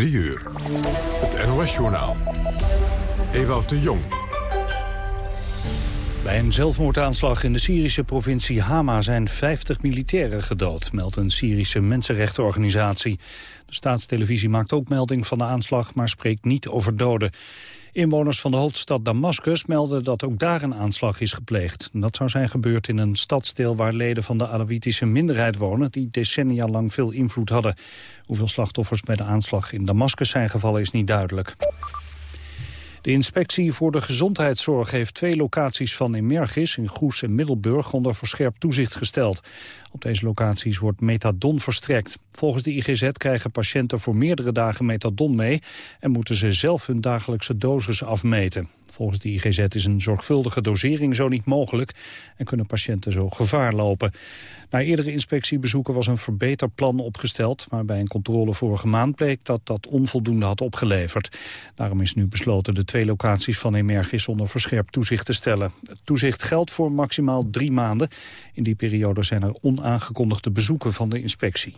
3 uur. Het NOS-journaal. Ewout de Jong. Bij een zelfmoordaanslag in de Syrische provincie Hama zijn 50 militairen gedood, meldt een Syrische mensenrechtenorganisatie. De staatstelevisie maakt ook melding van de aanslag, maar spreekt niet over doden. Inwoners van de hoofdstad Damascus melden dat ook daar een aanslag is gepleegd. Dat zou zijn gebeurd in een stadsdeel waar leden van de Alawitische minderheid wonen... die decennia lang veel invloed hadden. Hoeveel slachtoffers bij de aanslag in Damascus zijn gevallen is niet duidelijk. De inspectie voor de gezondheidszorg heeft twee locaties van Emergis in Goes en Middelburg onder verscherpt toezicht gesteld. Op deze locaties wordt metadon verstrekt. Volgens de IGZ krijgen patiënten voor meerdere dagen metadon mee en moeten ze zelf hun dagelijkse dosis afmeten. Volgens de IGZ is een zorgvuldige dosering zo niet mogelijk en kunnen patiënten zo gevaar lopen. Na eerdere inspectiebezoeken was een verbeterplan opgesteld, maar bij een controle vorige maand bleek dat dat onvoldoende had opgeleverd. Daarom is nu besloten de twee locaties van Emergis onder verscherpt toezicht te stellen. Het toezicht geldt voor maximaal drie maanden. In die periode zijn er onaangekondigde bezoeken van de inspectie.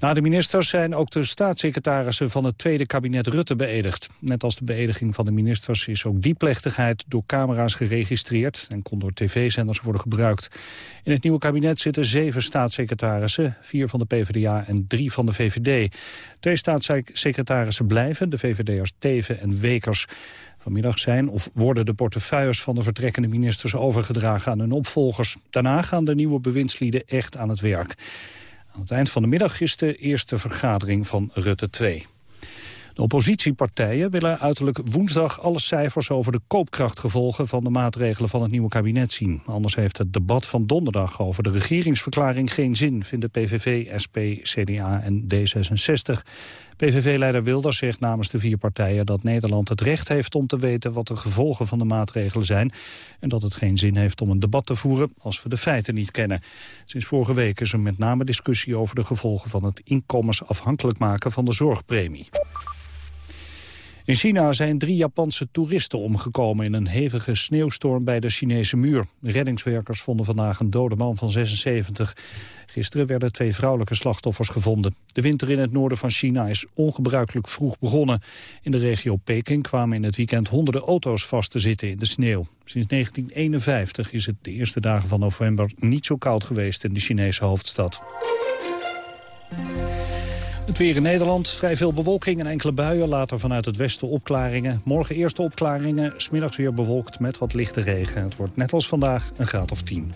Na de ministers zijn ook de staatssecretarissen van het tweede kabinet Rutte beëdigd. Net als de beëdiging van de ministers is ook die plechtigheid door camera's geregistreerd en kon door tv-zenders worden gebruikt. In het nieuwe kabinet zitten zeven staatssecretarissen, vier van de PvdA en drie van de VVD. Twee staatssecretarissen blijven, de VVD'ers Teven en Wekers. Vanmiddag zijn of worden de portefeuilles van de vertrekkende ministers overgedragen aan hun opvolgers. Daarna gaan de nieuwe bewindslieden echt aan het werk. Aan het eind van de middag is de eerste vergadering van Rutte 2. De oppositiepartijen willen uiterlijk woensdag alle cijfers over de koopkrachtgevolgen van de maatregelen van het nieuwe kabinet zien. Anders heeft het debat van donderdag over de regeringsverklaring geen zin, vinden PVV, SP, CDA en D66. PVV-leider Wilders zegt namens de vier partijen dat Nederland het recht heeft om te weten wat de gevolgen van de maatregelen zijn en dat het geen zin heeft om een debat te voeren als we de feiten niet kennen. Sinds vorige week is er met name discussie over de gevolgen van het inkomensafhankelijk maken van de zorgpremie. In China zijn drie Japanse toeristen omgekomen in een hevige sneeuwstorm bij de Chinese muur. Reddingswerkers vonden vandaag een dode man van 76. Gisteren werden twee vrouwelijke slachtoffers gevonden. De winter in het noorden van China is ongebruikelijk vroeg begonnen. In de regio Peking kwamen in het weekend honderden auto's vast te zitten in de sneeuw. Sinds 1951 is het de eerste dagen van november niet zo koud geweest in de Chinese hoofdstad. Het weer in Nederland, vrij veel bewolking en enkele buien. Later vanuit het westen opklaringen. Morgen eerste opklaringen, smiddags weer bewolkt met wat lichte regen. Het wordt net als vandaag een graad of 10.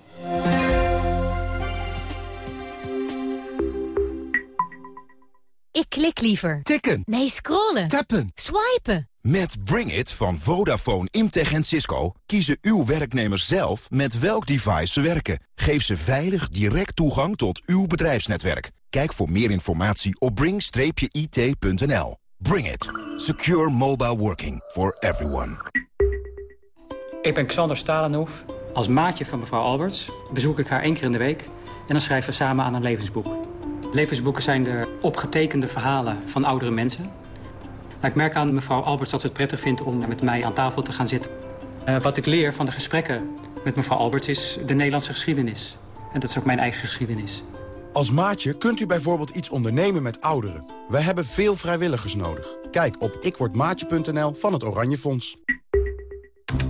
Ik klik liever. Tikken. Nee, scrollen. Tappen. Swipen. Met Bring It van Vodafone, Imtech en Cisco kiezen uw werknemers zelf met welk device ze werken. Geef ze veilig direct toegang tot uw bedrijfsnetwerk. Kijk voor meer informatie op bring-it.nl. Bring It. Secure mobile working for everyone. Ik ben Xander Stalenhoef. Als maatje van mevrouw Alberts bezoek ik haar één keer in de week... en dan schrijven we samen aan een levensboek. Levensboeken zijn de opgetekende verhalen van oudere mensen. Nou, ik merk aan mevrouw Alberts dat ze het prettig vindt om met mij aan tafel te gaan zitten. Uh, wat ik leer van de gesprekken met mevrouw Alberts is de Nederlandse geschiedenis. En dat is ook mijn eigen geschiedenis. Als maatje kunt u bijvoorbeeld iets ondernemen met ouderen. Wij hebben veel vrijwilligers nodig. Kijk op ikwordmaatje.nl van het Oranje Fonds.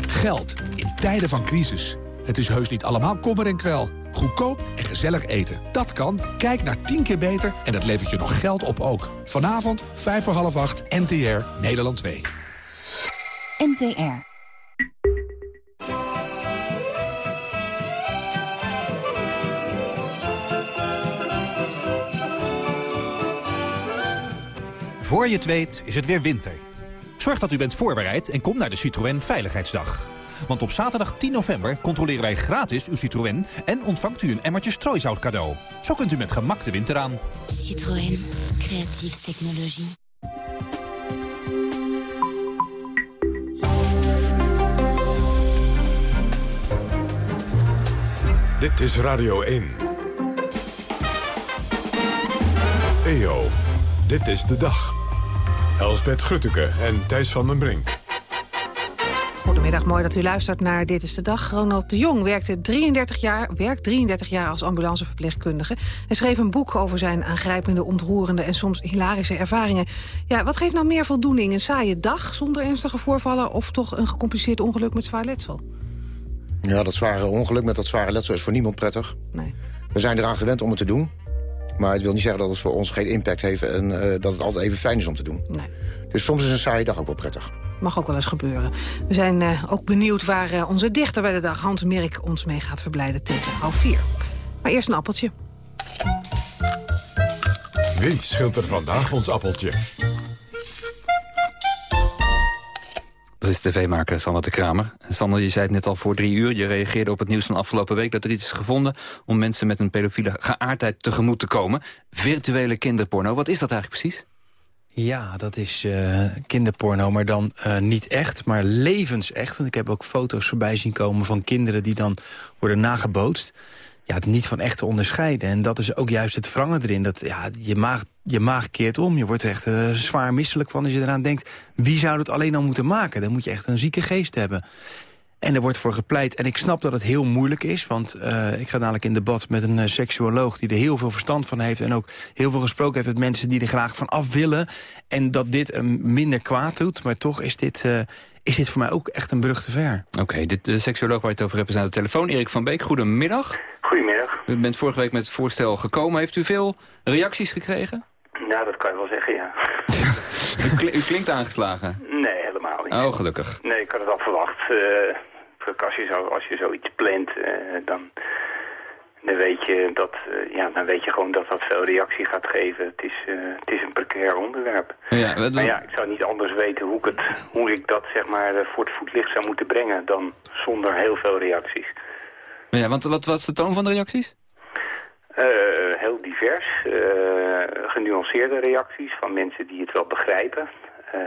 Geld in tijden van crisis. Het is heus niet allemaal kommer en kwel. Goedkoop en gezellig eten. Dat kan. Kijk naar 10 keer beter en dat levert je nog geld op ook. Vanavond, 5 voor half 8, NTR, Nederland 2. NTR. Voor je het weet is het weer winter. Zorg dat u bent voorbereid en kom naar de Citroën Veiligheidsdag. Want op zaterdag 10 november controleren wij gratis uw Citroën... en ontvangt u een emmertje strooisout cadeau. Zo kunt u met gemak de winter aan. Citroën. Creatieve technologie. Dit is Radio 1. EO, dit is de dag. Elsbeth Grutteke en Thijs van den Brink. Goedemiddag, mooi dat u luistert naar Dit is de Dag. Ronald de Jong werkte 33 jaar, werkt 33 jaar als ambulanceverpleegkundige... en schreef een boek over zijn aangrijpende, ontroerende en soms hilarische ervaringen. Ja, wat geeft nou meer voldoening? Een saaie dag zonder ernstige voorvallen... of toch een gecompliceerd ongeluk met zwaar letsel? Ja, dat zware ongeluk met dat zware letsel is voor niemand prettig. Nee. We zijn eraan gewend om het te doen. Maar het wil niet zeggen dat het voor ons geen impact heeft... en eh, dat het altijd even fijn is om te doen. Nee. Dus soms is een saaie dag ook wel prettig. Mag ook wel eens gebeuren. We zijn eh, ook benieuwd waar eh, onze dichter bij de dag, Hans Merk, ons mee gaat verblijden tegen half vier. Maar eerst een appeltje. Wie schilt er vandaag ons appeltje? Dat is tv-maker Sander de Kramer. Sander, je zei het net al voor drie uur. Je reageerde op het nieuws van afgelopen week dat er iets is gevonden... om mensen met een pedofiele geaardheid tegemoet te komen. Virtuele kinderporno, wat is dat eigenlijk precies? Ja, dat is uh, kinderporno, maar dan uh, niet echt, maar levensecht. En ik heb ook foto's voorbij zien komen van kinderen die dan worden nagebootst. Ja, niet van echt te onderscheiden. En dat is ook juist het wrangen erin. Dat, ja, je, maag, je maag keert om. Je wordt er echt uh, zwaar misselijk van als je eraan denkt... wie zou het alleen al moeten maken? Dan moet je echt een zieke geest hebben. En er wordt voor gepleit. En ik snap dat het heel moeilijk is. Want uh, ik ga dadelijk in debat met een uh, seksuoloog... die er heel veel verstand van heeft. En ook heel veel gesproken heeft met mensen die er graag van af willen. En dat dit hem minder kwaad doet. Maar toch is dit, uh, is dit voor mij ook echt een brug te ver. Oké, okay, de seksuoloog waar je het over hebt is aan de telefoon. Erik van Beek, goedemiddag. Goedemiddag. U bent vorige week met het voorstel gekomen. Heeft u veel reacties gekregen? Nou, dat kan je wel zeggen, ja. u, kl u, klinkt aangeslagen? Nee, helemaal niet. Oh, gelukkig. Nee, ik had het al verwacht als je, zo, als je zoiets plant, uh, dan, dan, weet je dat, uh, ja, dan weet je gewoon dat dat veel reactie gaat geven. Het is, uh, het is een precair onderwerp. Ja, wat, maar ja, ik zou niet anders weten hoe ik, het, hoe ik dat zeg maar, voor het voetlicht zou moeten brengen dan zonder heel veel reacties. Ja, want wat was de toon van de reacties? Heel divers, genuanceerde reacties van mensen die het wel begrijpen. Uh,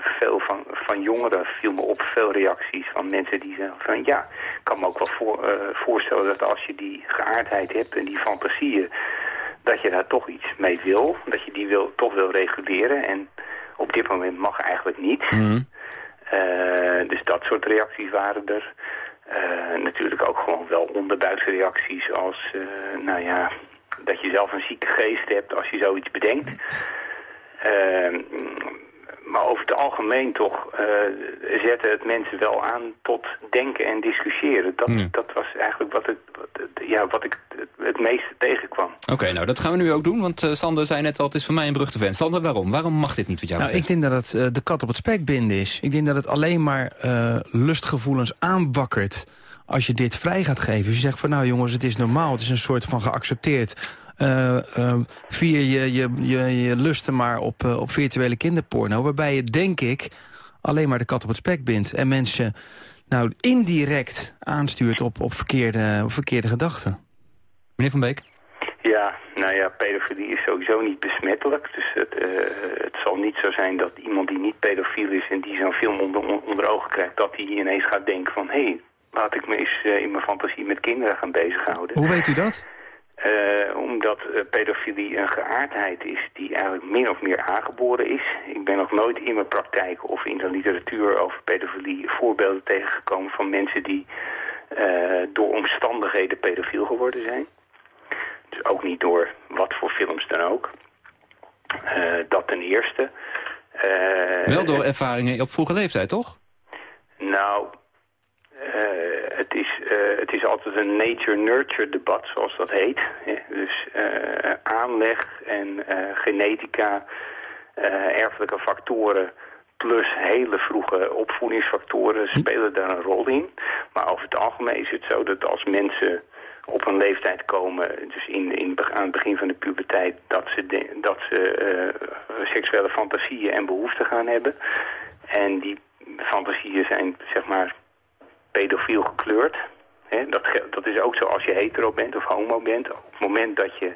veel van, van jongeren viel me op, veel reacties van mensen die zeggen van ja, ik kan me ook wel voor, uh, voorstellen dat als je die geaardheid hebt en die fantasieën, dat je daar toch iets mee wil, dat je die wil, toch wil reguleren en op dit moment mag eigenlijk niet. Mm. Uh, dus dat soort reacties waren er. Natuurlijk ook gewoon wel onderbuikse reacties als, nou ja, dat je zelf een zieke geest hebt als je zoiets bedenkt. Maar over het algemeen toch uh, zette het mensen wel aan tot denken en discussiëren. Dat, Ja. dat was eigenlijk wat, het, wat, het- ja, wat ik het, het meeste tegenkwam. Oké, nou dat gaan we nu ook doen, want eh, Sander zei net al, het is voor mij een brug te ven. Sander, waarom? Waarom mag dit niet wat jou Nou, ik denk dat het eh, de kat op het spek binden is. Ik denk dat het alleen maar eh, lustgevoelens aanwakkert als je dit vrij gaat geven. Als je zegt van nou jongens, het is normaal, het is een soort van geaccepteerd. eh eh, vier je, je, je, je lusten maar op, eh, op virtuele kinderporno. Waarbij je, denk ik, alleen maar de kat op het spek bindt. En mensen nou indirect aanstuurt op, op, verkeerde, op verkeerde gedachten. Meneer Van Beek? Ja, nou ja, pedofilie is sowieso niet besmettelijk. Dus het, eh, het zal niet zo zijn dat iemand die niet pedofiel is en die zo'n film onder, onder ogen krijgt, dat hij ineens gaat denken van, hé, hey, laat ik me eens eh, in mijn fantasie met kinderen gaan bezighouden. Hoe weet u dat? Eh, omdat eh, pedofilie een geaardheid is die eigenlijk min of meer aangeboren is. Ik ben nog nooit in mijn praktijk of in de literatuur over pedofilie voorbeelden tegengekomen van mensen die door omstandigheden pedofiel geworden zijn. Dus ook niet door wat voor films dan ook. Dat ten eerste. Wel door ervaringen op vroege leeftijd, toch? nou, eh, het, is, eh, het is altijd een nature-nurture debat, zoals dat heet. Dus eh, aanleg en genetica, erfelijke factoren... plus hele vroege opvoedingsfactoren spelen daar een rol in. Maar over het algemeen is het zo dat als mensen op een leeftijd komen... dus in, in, aan het begin van de puberteit... dat ze, de- dat ze seksuele fantasieën en behoeften gaan hebben... En die fantasieën zijn, zeg maar, pedofiel gekleurd. Hè, dat, dat is ook zo als je hetero bent of homo bent. Op het moment dat je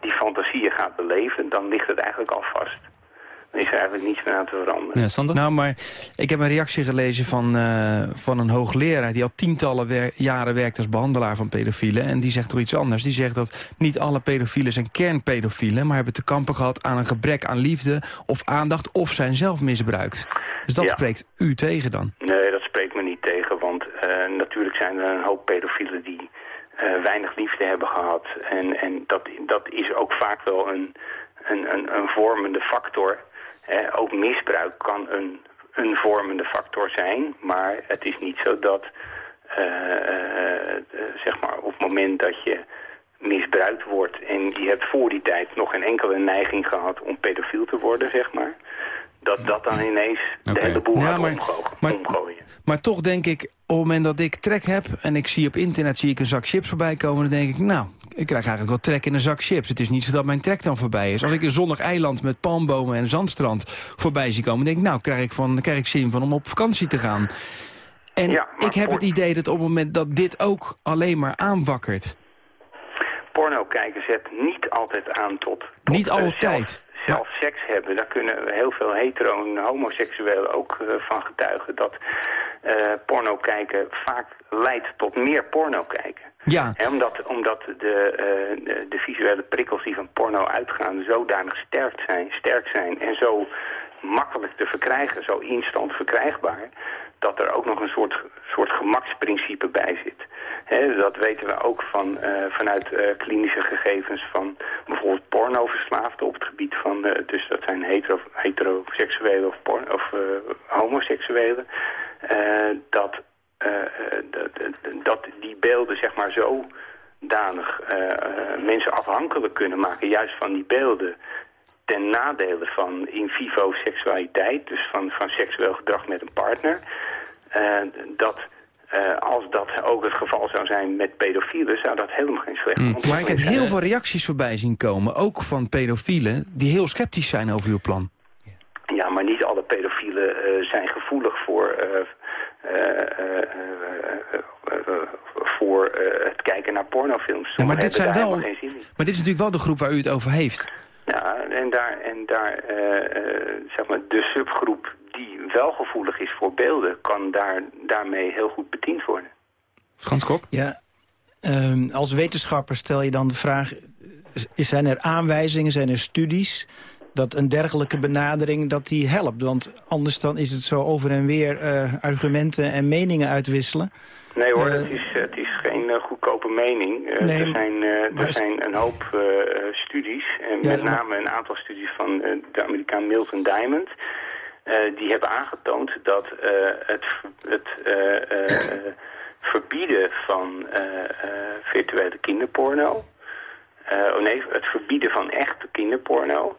die fantasieën gaat beleven, dan ligt het eigenlijk al vast. Dan is er eigenlijk niets meer aan te veranderen. Ja, Sander? Nou, maar ik heb een reactie gelezen van, eh, van een hoogleraar... die al tientallen wer- jaren werkt als behandelaar van pedofielen. En die zegt toch iets anders. Die zegt dat niet alle pedofielen zijn kernpedofielen... maar hebben te kampen gehad aan een gebrek aan liefde of aandacht... of zijn zelf misbruikt. Dus dat Ja. spreekt u tegen dan. Nee, dat spreekt Want natuurlijk zijn er een hoop pedofielen die weinig liefde hebben gehad. En, en dat, dat is ook vaak wel een, een, een, vormende factor. ook misbruik kan een, een vormende factor zijn. Maar het is niet zo dat, zeg maar, op het moment dat je misbruikt wordt. En je hebt voor die tijd nog geen enkele neiging gehad om pedofiel te worden, zeg maar. Dat dat dan ineens de hele boel ja, maar, maar, omgooien. Maar toch denk ik, op het moment dat ik trek heb... en ik zie op internet zie ik een zak chips voorbij komen... dan denk ik, nou, ik krijg eigenlijk wel trek in een zak chips. Het is niet zo dat mijn trek dan voorbij is. Als ik een zonnig eiland met palmbomen en zandstrand voorbij zie komen... denk ik, nou, krijg ik, van, krijg ik zin van om op vakantie te gaan. En ik heb het idee dat op het moment dat dit ook alleen maar aanwakkert porno kijken zet niet altijd aan tot... niet uh, altijd? Zelf, seks hebben. Daar kunnen heel veel hetero- en homoseksuelen ook uh, van getuigen. Dat uh, porno kijken vaak leidt tot meer porno kijken. Ja. omdat omdat de, de, de, visuele prikkels die van porno uitgaan zodanig sterk zijn, sterk zijn en zo makkelijk te verkrijgen, zo instant verkrijgbaar, dat er ook nog een soort, soort gemaksprincipe bij zit. Dat weten we ook van, uh, vanuit uh, klinische gegevens van bijvoorbeeld pornoverslaafden op het gebied van, uh, dus dat zijn hetero, heteroseksuelen of, porno, of homoseksuelen, dat, dat, dat die beelden zeg maar zo danig mensen afhankelijk kunnen maken, juist van die beelden, ten nadele van in vivo seksualiteit, dus van, van seksueel gedrag met een partner, dat uh, als dat ook het geval zou zijn met pedofielen, zou dat helemaal geen slecht mm. Maar ik heb heel veel reacties voorbij zien komen, ook van pedofielen, die heel sceptisch zijn over uw plan. Ja, maar niet alle pedofielen uh, zijn gevoelig voor, uh, voor het kijken naar pornofilms. Ja, maar dit zijn wel. Maar dit is natuurlijk wel de groep waar u het over heeft. Ja, en daar, en daar zeg maar, de subgroep die wel gevoelig is voor beelden... kan daar, daarmee heel goed bediend worden. Frans Kok? Ja, um, als wetenschapper stel je dan de vraag... zijn er aanwijzingen, zijn er studies dat een dergelijke benadering dat die helpt. Want anders dan is het zo over en weer uh, argumenten en meningen uitwisselen. Nee hoor, het, is, het is geen uh, goedkope mening. Nee, er zijn, er zijn een hoop studies, en ja, met name een aantal studies van de Amerikaan Milton Diamond... Eh, die hebben aangetoond dat eh, het, het eh, verbieden van virtuele kinderporno... oh nee, het verbieden van echte kinderporno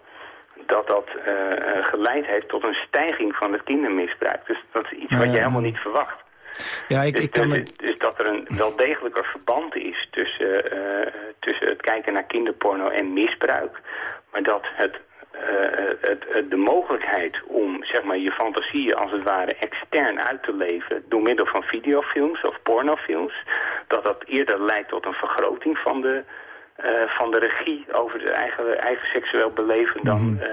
dat dat geleid heeft tot een stijging van het kindermisbruik. Dus dat is iets wat je helemaal niet verwacht. Ja, ik, dus, ik kan dus, dus, dat er een wel degelijker verband is tussen, tussen het kijken naar kinderporno en misbruik. Maar dat het uh, het, het, de mogelijkheid om zeg maar, je fantasieën als het ware extern uit te leven door middel van videofilms of pornofilms, dat dat eerder leidt tot een vergroting van de, uh, van de regie over het eigen, eigen seksueel beleven dan uh,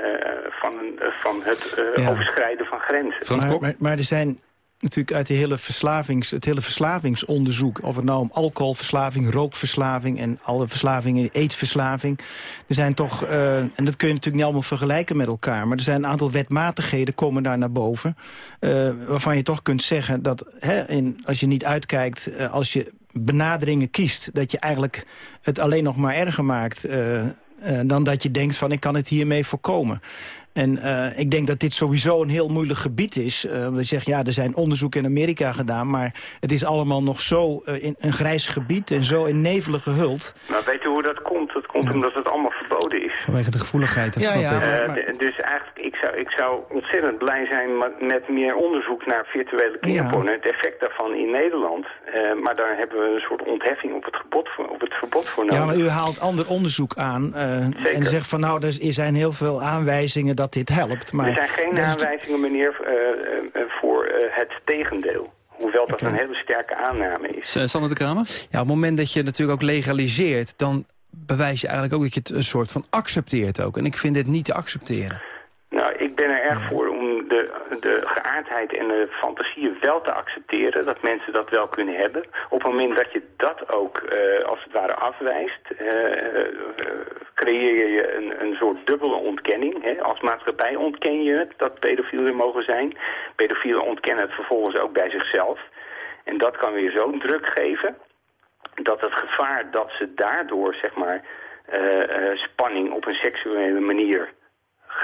van, een, van het ja. overschrijden van grenzen. Maar, maar, maar er zijn natuurlijk uit de hele verslavings, het hele verslavingsonderzoek... of het nou om alcoholverslaving, rookverslaving... en alle verslavingen, eetverslaving. Er zijn toch, uh, en dat kun je natuurlijk niet allemaal vergelijken met elkaar... maar er zijn een aantal wetmatigheden komen daar naar boven... Uh, waarvan je toch kunt zeggen dat hè, in, als je niet uitkijkt... Uh, als je benaderingen kiest, dat je eigenlijk het alleen nog maar erger maakt... dan dat je denkt van ik kan het hiermee voorkomen. En uh, ik denk dat dit sowieso een heel moeilijk gebied is. Uh, omdat je zegt, ja, er zijn onderzoeken in Amerika gedaan... maar het is allemaal nog zo uh, in een grijs gebied en zo in nevelen gehuld. Nou, weet u hoe dat komt? Dat komt omdat het allemaal verboden is. Vanwege de gevoeligheid, dat ja, snap ja, ik. Maar... dus eigenlijk, zou, ik zou ontzettend blij zijn met meer onderzoek naar virtuele kinderporno... het effect daarvan in Nederland. maar daar hebben we een soort ontheffing op het, gebod voor, op het verbod voor nodig. Ja, maar u haalt ander onderzoek aan en zegt van... nou, er zijn heel veel aanwijzingen dat dit helpt. Maar er zijn geen aanwijzingen, meneer, uh, voor uh, het tegendeel. Hoewel dat okay. een hele sterke aanname is. Sander de Kramer? Ja, op het moment dat je natuurlijk ook legaliseert... dan bewijs je eigenlijk ook dat je het een soort van accepteert ook. En ik vind dit niet te accepteren. Nou, ik ben er erg voor om de, de geaardheid en de fantasieën wel te accepteren. Dat mensen dat wel kunnen hebben. Op het moment dat je dat ook uh, als het ware afwijst, uh, uh, creëer je een, een soort dubbele ontkenning. Hè? Als maatschappij ontken je het dat pedofielen mogen zijn. Pedofielen ontkennen het vervolgens ook bij zichzelf. En dat kan weer zo'n druk geven dat het gevaar dat ze daardoor zeg maar, eh, eh, spanning op een seksuele manier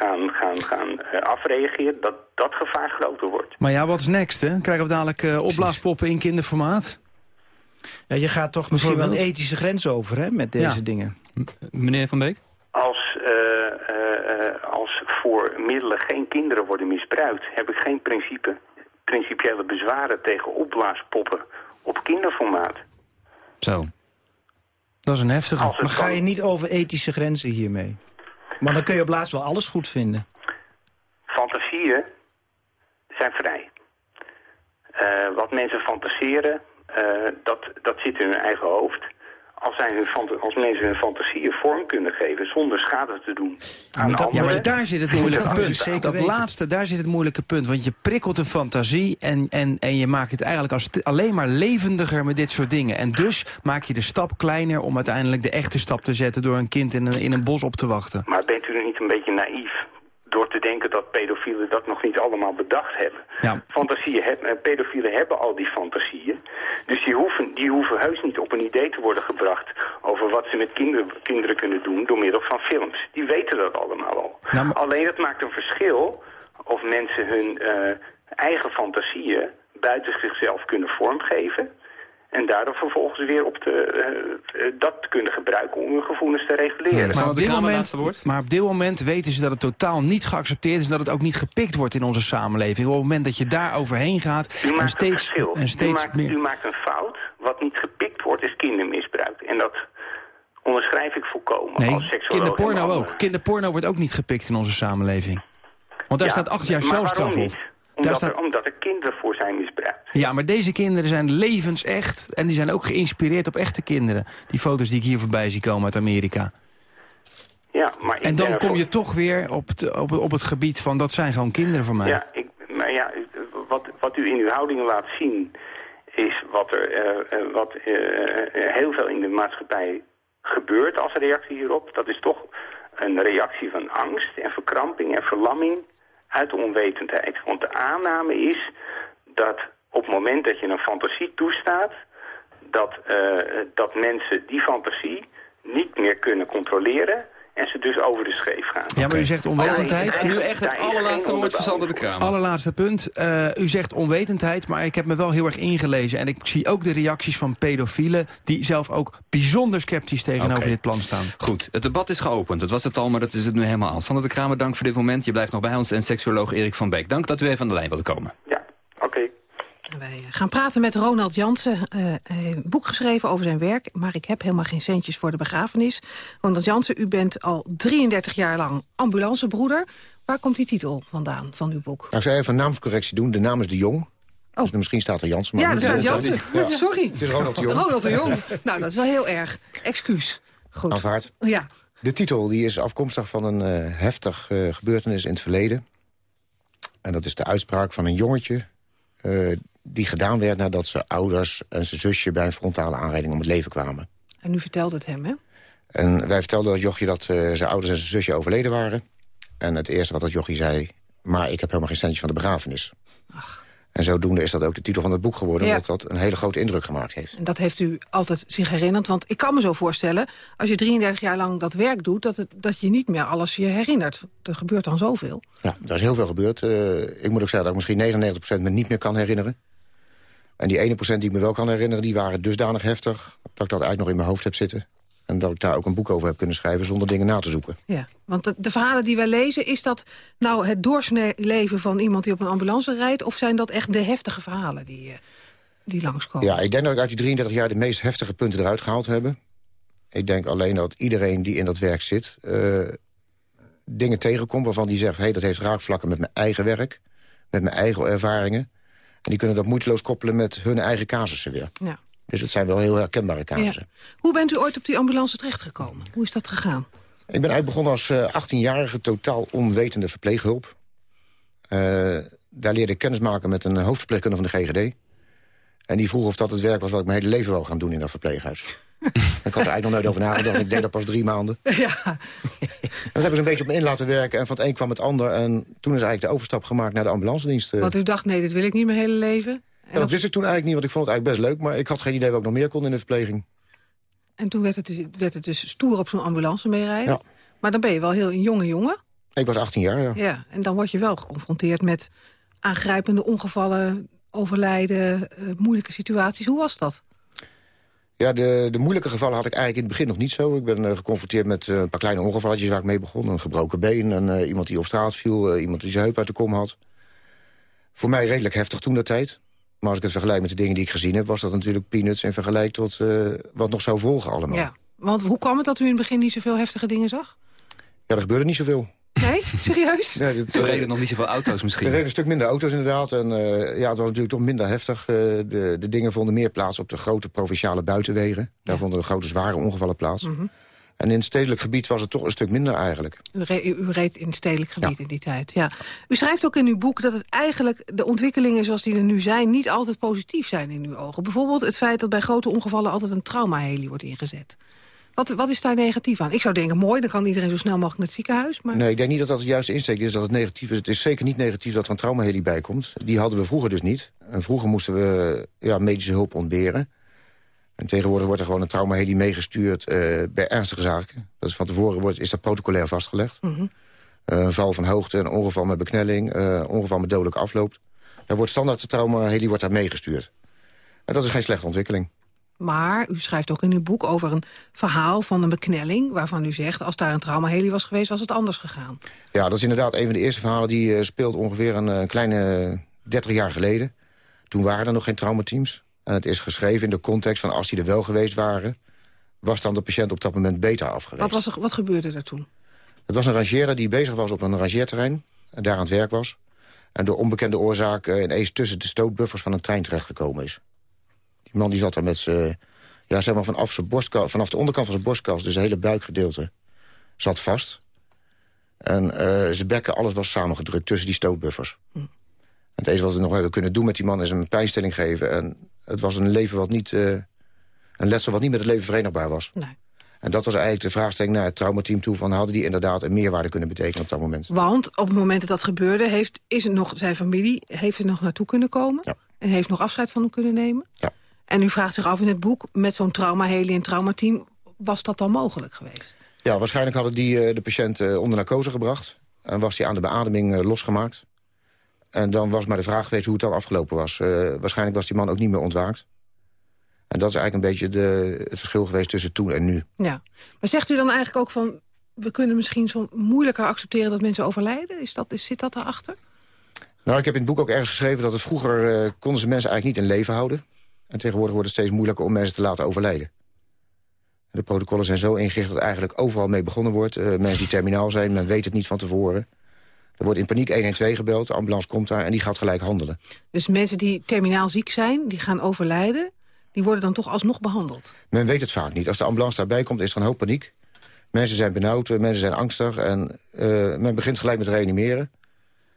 gaan, gaan, gaan eh, afreageren, dat dat gevaar groter wordt. Maar ja, wat is next, hè? Krijgen we dadelijk eh, opblaaspoppen in kinderformaat? Ja, je gaat toch misschien wel een ethische grens over hè, met deze Ja. dingen. Meneer Van Beek? Als, eh, eh, eh, als voor middelen geen kinderen worden misbruikt, heb ik geen principe, principiële bezwaren tegen opblaaspoppen op kinderformaat. Zo. Dat is een heftige. Maar ga je niet over ethische grenzen hiermee? Maar dan kun je op laatst wel alles goed vinden. Fantasieën zijn vrij. Eh, wat mensen fantaseren, eh, dat, dat zit in hun eigen hoofd. Als, zij hun als mensen hun fantasieën vorm kunnen geven zonder schade te doen aan ja, anderen... maar daar zit het moeilijke dat punt. Dat weten. laatste, daar zit het moeilijke punt. Want je prikkelt een fantasie en, en, en je maakt het eigenlijk als alleen maar levendiger met dit soort dingen. En dus maak je de stap kleiner om uiteindelijk de echte stap te zetten... door een kind in een, in een bos op te wachten. Maar bent u niet een beetje naïef door te denken dat pedofielen dat nog niet allemaal bedacht hebben? Ja. Fantasieën hebben, eh, pedofielen hebben al die fantasieën. Dus die hoeven, die hoeven heus niet op een idee te worden gebracht over wat ze met kinder, kinderen kunnen doen door middel van films. Die weten dat allemaal al. Nou, maar- Alleen het maakt een verschil of mensen hun eh, eigen fantasieën buiten zichzelf kunnen vormgeven. En daardoor vervolgens weer op de, eh, eh, dat kunnen gebruiken om hun gevoelens te reguleren. Maar op, dit moment, maar op dit moment weten ze dat het totaal niet geaccepteerd is... en dat het ook niet gepikt wordt in onze samenleving. Op het moment dat je daar overheen gaat U en maakt een steeds, verschil. en steeds u, maakt, meer... u maakt een fout. Wat niet gepikt wordt is kindermisbruik. En dat onderschrijf ik volkomen Nee, als kinderporno ook. Kinderporno wordt ook niet gepikt in onze samenleving. Want daar Ja, staat acht jaar waarom op. niet? Omdat, staat... er, omdat er kinderen voor zijn misbruikt. Ja, maar deze kinderen zijn levensecht. En die zijn ook geïnspireerd op echte kinderen. Die foto's die ik hier voorbij zie komen uit Amerika. Ja, maar En dan kom je toch weer op het, op, op het gebied van... dat zijn gewoon kinderen van mij. Ja, ik, maar ja, wat, wat u in uw houdingen laat zien... is wat er eh, eh, wat, eh, heel veel in de maatschappij gebeurt als reactie hierop. Dat is toch een reactie van angst en verkramping en verlamming uit de onwetendheid. Want de aanname is dat op het moment dat je een fantasie toestaat... dat, eh, dat mensen die fantasie niet meer kunnen controleren... en ze dus over de scheef gaan. Ja, maar u zegt onwetendheid. Nu echt het allerlaatste woord van Sander de Kramer. Allerlaatste punt. Eh, u zegt onwetendheid, maar ik heb me wel heel erg ingelezen. En ik zie ook de reacties van pedofielen... die zelf ook bijzonder sceptisch tegenover dit plan staan. Goed, het debat is geopend. Dat was het al, maar dat is het nu helemaal aan. Sander de Kramer, dank voor dit moment. Je blijft nog bij ons. En seksuoloog Erik van Beek, dank dat u even aan de lijn wilde komen. Oké. Wij gaan praten met Ronald Jansen. eh, eh, een boek geschreven over zijn werk, maar ik heb helemaal geen centjes voor de begrafenis. Ronald Jansen, u bent al 33 jaar lang ambulancebroeder. Waar komt die titel vandaan van uw boek? Nou, ik zou even een naamscorrectie doen. De naam is de Jong. Dus misschien staat er Jansen. Maar Oh. ja, dat is Jansen. Ja. Sorry. Het is Ronald de Jong. Ronald de Jong. nou, dat is wel heel erg. Excuus. Goed. Aanvaard. Ja. De titel die is afkomstig van een eh, heftig eh, gebeurtenis in het verleden. En dat is de uitspraak van een jongetje... eh, die gedaan werd nadat zijn ouders en zijn zusje... bij een frontale aanrijding om het leven kwamen. En u vertelde het hem, hè? En wij vertelden dat jochie dat eh, zijn ouders en zijn zusje overleden waren. En het eerste wat dat jochie zei... maar ik heb helemaal geen centje van de begrafenis. En zodoende is dat ook de titel van het boek geworden... Ja. omdat dat een hele grote indruk gemaakt heeft. En dat heeft u altijd zich herinnerd. Want ik kan me zo voorstellen, als je 33 jaar lang dat werk doet... dat, het, dat je niet meer alles je herinnert. Er gebeurt dan zoveel. Ja, er is heel veel gebeurd. Eh, ik moet ook zeggen dat ik misschien 99% me niet meer kan herinneren. En die 1% die ik me wel kan herinneren, die waren dusdanig heftig... dat ik dat eigenlijk nog in mijn hoofd heb zitten. En dat ik daar ook een boek over heb kunnen schrijven zonder dingen na te zoeken. Ja, want de, de verhalen die wij lezen, is dat nou het doorsnee leven van iemand die op een ambulance rijdt... of zijn dat echt de heftige verhalen die, eh, die langskomen? Ja, ik denk dat ik uit die 33 jaar de meest heftige punten eruit gehaald heb. Ik denk alleen dat iedereen die in dat werk zit... eh, dingen tegenkomt waarvan die zegt... hey, dat heeft raakvlakken met mijn eigen werk, met mijn eigen ervaringen. En die kunnen dat moeiteloos koppelen met hun eigen casussen weer. Ja. Dus het zijn wel heel herkenbare casussen. Ja. Hoe bent u ooit op die ambulance terechtgekomen? Hoe is dat gegaan? Ik ben eigenlijk begonnen als eh, 18-jarige totaal onwetende verpleeghulp. Eh, daar leerde ik kennis maken met een hoofdverpleegkundige van de GGD. En die vroeg of dat het werk was wat ik mijn hele leven wou gaan doen in dat verpleeghuis. ik had er eigenlijk nog nooit over nagedacht. Ik deed dat pas drie maanden. Ja. En dat hebben ze een beetje op me in laten werken. En van het een kwam het ander. En toen is eigenlijk de overstap gemaakt naar de ambulance dienst. eh. Want u dacht, nee, dit wil ik niet mijn hele leven? Ja, dat wist ik toen eigenlijk niet, want ik vond het eigenlijk best leuk. Maar ik had geen idee wat ik nog meer kon in de verpleging. En toen werd het, dus- werd het dus stoer op zo'n ambulance meerijden. Ja. Maar dan ben je wel heel een jonge jongen. Ik was 18 jaar, ja. Ja, en dan word je wel geconfronteerd met aangrijpende ongevallen, overlijden, eh, moeilijke situaties. Hoe was dat? Ja, de, de moeilijke gevallen had ik eigenlijk in het begin nog niet zo. Ik ben eh, geconfronteerd met eh, een paar kleine ongevalletjes waar ik mee begon. Een gebroken been, en, iemand die op straat viel, iemand die zijn heup uit de kom had. Voor mij redelijk heftig toen dat tijd. Maar als ik het vergelijk met de dingen die ik gezien heb... was dat natuurlijk peanuts in vergelijking tot wat nog zou volgen allemaal. Ja. Want hoe kwam het dat u in het begin niet zoveel heftige dingen zag? Ja, er gebeurde niet zoveel. Nee? Serieus? Nee, Toen reden nog niet zoveel auto's misschien. Er reden een stuk minder auto's inderdaad. En eh, ja, het was natuurlijk toch minder heftig. Eh, de, de dingen vonden meer plaats op de grote provinciale buitenwegen. Daar vonden de grote zware ongevallen plaats. Mhm. En in het stedelijk gebied was het toch een stuk minder eigenlijk. U, re- u- u reed in het stedelijk gebied in die tijd, ja. U schrijft ook in uw boek dat het eigenlijk de ontwikkelingen zoals die er nu zijn... niet altijd positief zijn in uw ogen. Bijvoorbeeld het feit dat bij grote ongevallen altijd een traumaheli wordt ingezet. Wat, wat is daar negatief aan? Ik zou denken, mooi, dan kan iedereen zo snel mogelijk naar het ziekenhuis. Maar... Nee, ik denk niet dat dat de juiste insteek is dat het negatief is. Het is zeker niet negatief dat er een traumaheli bij komt. Die hadden we vroeger dus niet. En vroeger moesten we ja, medische hulp ontberen. En tegenwoordig wordt er gewoon een traumaheli meegestuurd eh, bij ernstige zaken. Dat is van tevoren wordt, is dat protocolair vastgelegd. Mhm. Eh, een val van hoogte, een ongeval met beknelling, eh ongeval met dodelijke afloop. Daar wordt standaard de traumaheli wordt daar meegestuurd. En dat is geen slechte ontwikkeling. Maar u schrijft ook in uw boek over een verhaal van een beknelling... waarvan u zegt, als daar een traumaheli was geweest, was het anders gegaan. Ja, dat is inderdaad een van de eerste verhalen die eh, speelt ongeveer een, eh, kleine 30 jaar geleden. Toen waren er nog geen traumateams. En het is geschreven in de context van als die er wel geweest waren... was dan de patiënt op dat moment beter af geweest. Wat, was er, wat gebeurde er toen? Het was een rangeerder die bezig was op een rangeerterrein. En daar aan het werk was. En door onbekende oorzaak eh, ineens tussen de stootbuffers van een trein terechtgekomen is. Die man die zat daar met zijn... Ja, zeg maar vanaf, zijn borstkast, vanaf de onderkant van zijn borstkast, dus het hele buikgedeelte, zat vast. En eh, zijn bekken, alles was samengedrukt tussen die stootbuffers. Het enige wat we nog hebben kunnen doen met die man is een pijnstilling geven. En het was een leven wat niet... eh, een letsel wat niet met het leven verenigbaar was. Nee. En dat was eigenlijk de vraagstelling naar het traumateam toe... van hadden die inderdaad een meerwaarde kunnen betekenen op dat moment. Want op het moment dat dat gebeurde, heeft, is het nog, zijn familie heeft er nog naartoe kunnen komen. En heeft nog afscheid van hem kunnen nemen. Ja. En u vraagt zich af in het boek, met zo'n traumaheli en traumateam... was dat dan mogelijk geweest? Ja, waarschijnlijk hadden die eh, de patiënt eh, onder narcose gebracht. En was hij aan de beademing eh, losgemaakt. En dan was maar de vraag geweest hoe het dan afgelopen was. Waarschijnlijk was die man ook niet meer ontwaakt. En dat is eigenlijk een beetje de, het verschil geweest tussen toen en nu. Ja. Maar zegt u dan eigenlijk ook van... we kunnen misschien zo moeilijker accepteren dat mensen overlijden? Is dat, is, zit dat daarachter? Nou, ik heb in het boek ook ergens geschreven dat het vroeger... konden ze mensen eigenlijk niet in leven houden. En tegenwoordig wordt het steeds moeilijker om mensen te laten overlijden. De protocollen zijn zo ingericht dat eigenlijk overal mee begonnen wordt. Eh, mensen die terminaal zijn, men weet het niet van tevoren. Er wordt in paniek 112 gebeld, de ambulance komt daar en die gaat gelijk handelen. Dus mensen die terminaal ziek zijn, die gaan overlijden... die worden dan toch alsnog behandeld? Men weet het vaak niet. Als de ambulance daarbij komt, is er een hoop paniek. Mensen zijn benauwd, mensen zijn angstig en eh, men begint gelijk met reanimeren.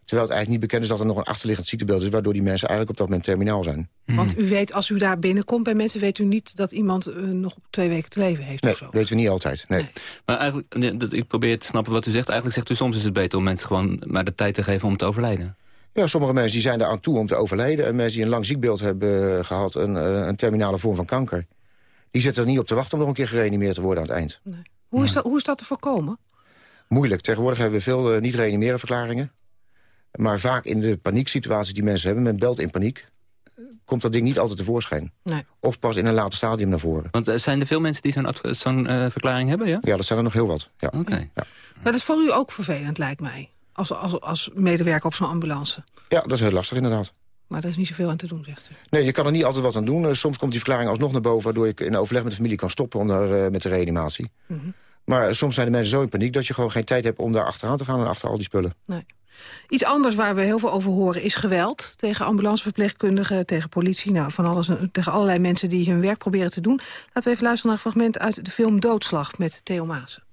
Terwijl het eigenlijk niet bekend is dat er nog een achterliggend ziektebeeld is... waardoor die mensen eigenlijk op dat moment terminaal zijn. Want u weet, als u daar binnenkomt bij mensen... weet u niet dat iemand eh, nog twee weken te leven heeft Nee, of zo. weten we niet altijd. Nee. Maar eigenlijk, nee, dat- ik probeer te snappen wat u zegt. Eigenlijk zegt u soms is het beter om mensen gewoon maar de tijd te geven om te overlijden. Ja, sommige mensen die zijn daar aan toe om te overlijden. En mensen die een lang ziekbeeld hebben gehad, een, eh, een terminale vorm van kanker... die zitten er niet op te wachten om nog een keer gereanimeerd te worden aan het eind. Hoe, is dat, hoe is dat te voorkomen? Moeilijk. Tegenwoordig hebben we veel eh, niet-reanimeren verklaringen. Maar vaak in de panieksituaties die mensen hebben, men belt in paniek... komt dat ding niet altijd tevoorschijn. Nee. Of pas in een later stadium naar voren. Want eh, zijn er veel mensen die zo'n zo'n eh, verklaring hebben, ja? Ja, dat zijn er nog heel wat. Ja. Oké. Ja. Maar dat is voor u ook vervelend, lijkt mij. Als, als, als medewerker op zo'n ambulance. ja, dat is heel lastig inderdaad. Maar er is niet zoveel aan te doen, zegt u. Nee, je kan er niet altijd wat aan doen. Eh, Soms komt die verklaring alsnog naar boven... waardoor ik in overleg met de familie kan stoppen om daar, eh, met de reanimatie. Mhm. Maar soms zijn de mensen zo in paniek... dat je gewoon geen tijd hebt om daar achteraan te gaan en achter al die spullen. Nee. Iets anders waar we heel veel over horen is geweld. Tegen ambulanceverpleegkundigen, tegen politie. Nou, van alles, en- tegen allerlei mensen die hun werk proberen te doen. Laten we even luisteren naar een fragment uit de film Doodslag met Theo Maassen.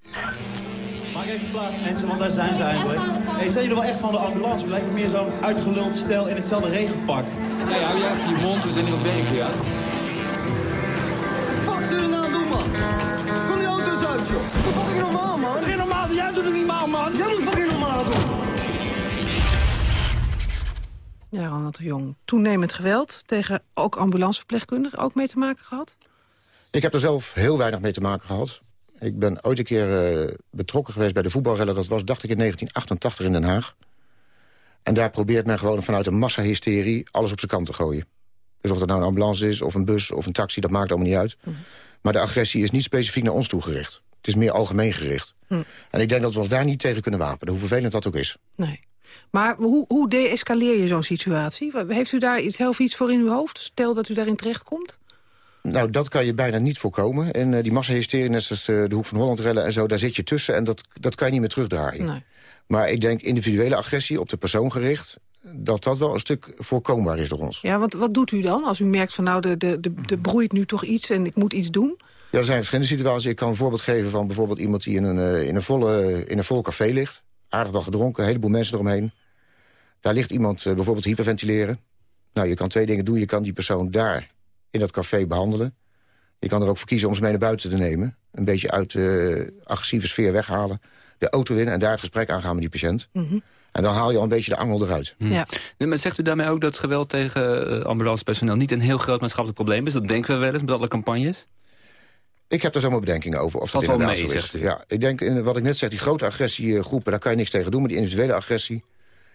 Maak even plaats, mensen, want daar zijn ze eindelijk. Hey, zijn jullie wel echt van de ambulance? U lijkt me meer zo'n uitgeluld stel in hetzelfde regenpak. Nee, hou je even je mond, we zijn hier op werk, ja. Fuck zullen nou doen, man? Kom die auto's uit, joh. Doe fucking normaal, man. Fucking normaal, jij doet het niet normaal, man. Jij moet Ja, Ronald de Jong. Toenemend geweld tegen ook ambulanceverpleegkundigen ook mee te maken gehad? Ik heb er zelf heel weinig mee te maken gehad. Ik ben ooit een keer uh, betrokken geweest bij de voetbalrellen. Dat was, dacht ik, in 1988 in Den Haag. En daar probeert men gewoon vanuit een massahysterie alles op zijn kant te gooien. Dus of dat nou een ambulance is, of een bus, of een taxi, dat maakt allemaal niet uit. Mm. Maar de agressie is niet specifiek naar ons toegericht. Het is meer algemeen gericht. Mm. En ik denk dat we ons daar niet tegen kunnen wapenen, hoe vervelend dat ook is. Nee. Maar hoe, hoe de-escaleer je zo'n situatie? Heeft u daar zelf iets voor in uw hoofd? Stel dat u daarin terechtkomt? Nou, dat kan je bijna niet voorkomen. En uh, die massahysterie, net zoals uh, de Hoek van Holland rellen en zo... daar zit je tussen en dat, dat kan je niet meer terugdraaien. Nee. Maar ik denk individuele agressie op de persoon gericht dat dat wel een stuk voorkombaar is door ons. Ja, want wat doet u dan als u merkt van nou, de, de, de, de broeit nu toch iets en ik moet iets doen? Ja, er zijn verschillende situaties. Ik kan een voorbeeld geven van bijvoorbeeld iemand die in een, uh, in een, volle, in een vol café ligt. Aardig wel gedronken, een heleboel mensen eromheen. Daar ligt iemand uh, bijvoorbeeld hyperventileren. Nou, je kan twee dingen doen. Je kan die persoon daar in dat café behandelen. Je kan er ook voor kiezen om ze mee naar buiten te nemen. Een beetje uit de agressieve sfeer weghalen. De auto in en daar het gesprek aangaan met die patiënt. Mm en dan haal je al een beetje de angel eruit. Hm. Ja. maar zegt u daarmee ook dat geweld tegen uh, ambulancepersoneel... niet een heel groot maatschappelijk probleem is? Dat denken we wel eens met alle campagnes? Ik heb er zomaar bedenkingen over. Of dat, dat inderdaad mee, zo is. Ja, ik denk, wat ik net zeg, die grote agressiegroepen... daar kan je niks tegen doen, maar die individuele agressie...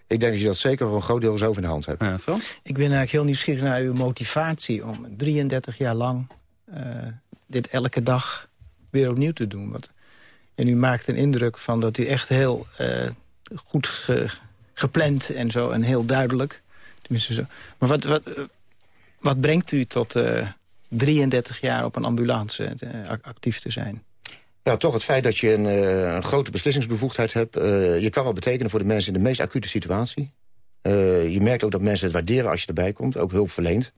ik denk dat je dat zeker voor een groot deel zo in de hand hebt. Ja, ik ben eigenlijk heel nieuwsgierig naar uw motivatie... om 33 jaar lang uh, dit elke dag weer opnieuw te doen. Want, en u maakt een indruk van dat u echt heel... Uh, goed ge, gepland en zo en heel duidelijk. Tenminste zo. Maar wat, wat, wat brengt u tot uh, eh, 33 jaar op een ambulance uh, actief te zijn? Ja, toch het feit dat je een, uh, een grote beslissingsbevoegdheid hebt. je kan wat betekenen voor de mensen in de meest acute situatie. je merkt ook dat mensen het waarderen als je erbij komt. Ook hulp verleent.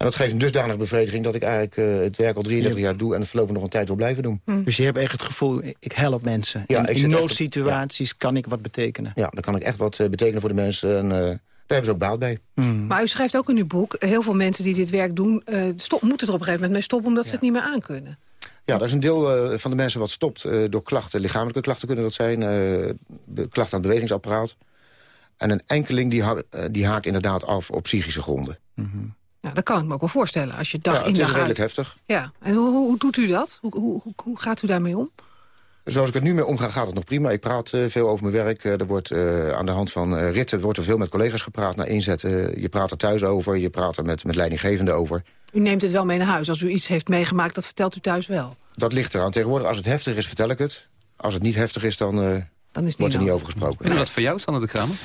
En dat geeft een dusdanig bevrediging dat ik eigenlijk uh, het werk al 33 jaar doe... en het voorlopig nog een tijd wil blijven doen. Hm. Dus je hebt echt het gevoel, ik help mensen. Ja, in, in noodsituaties kan ik wat betekenen. Ja, dan kan ik echt wat betekenen voor de mensen. En hebben ze ook baat bij. Hm. Maar u schrijft ook in uw boek... heel veel mensen die dit werk doen... stop, moeten er op een gegeven moment mee stoppen... omdat ze het niet meer aankunnen. Ja, er is een deel van de mensen wat stopt door klachten. Lichamelijke klachten kunnen dat zijn. klachten aan het bewegingsapparaat. En een enkeling die, ha die haakt inderdaad af op psychische gronden. Mm nou, dat kan ik me ook wel voorstellen. Als je dag ja, in het is redelijk heftig. Ja, en hoe, hoe, doet u dat? Hoe, hoe, hoe, gaat u daarmee om? Zoals ik het nu mee omga, gaat het nog prima. Ik praat uh, veel over mijn werk. Uh, er wordt uh, aan de hand van ritten wordt er veel met collega's gepraat naar inzetten. je praat er thuis over, je praat er met, met leidinggevenden over. U neemt het wel mee naar huis. Als u iets heeft meegemaakt, dat vertelt u thuis wel? Dat ligt eraan. Tegenwoordig, als het heftig is, vertel ik het. Als het niet heftig is, dan, dan is wordt er niet over gesproken. En dat voor jou, Sander de Kramer?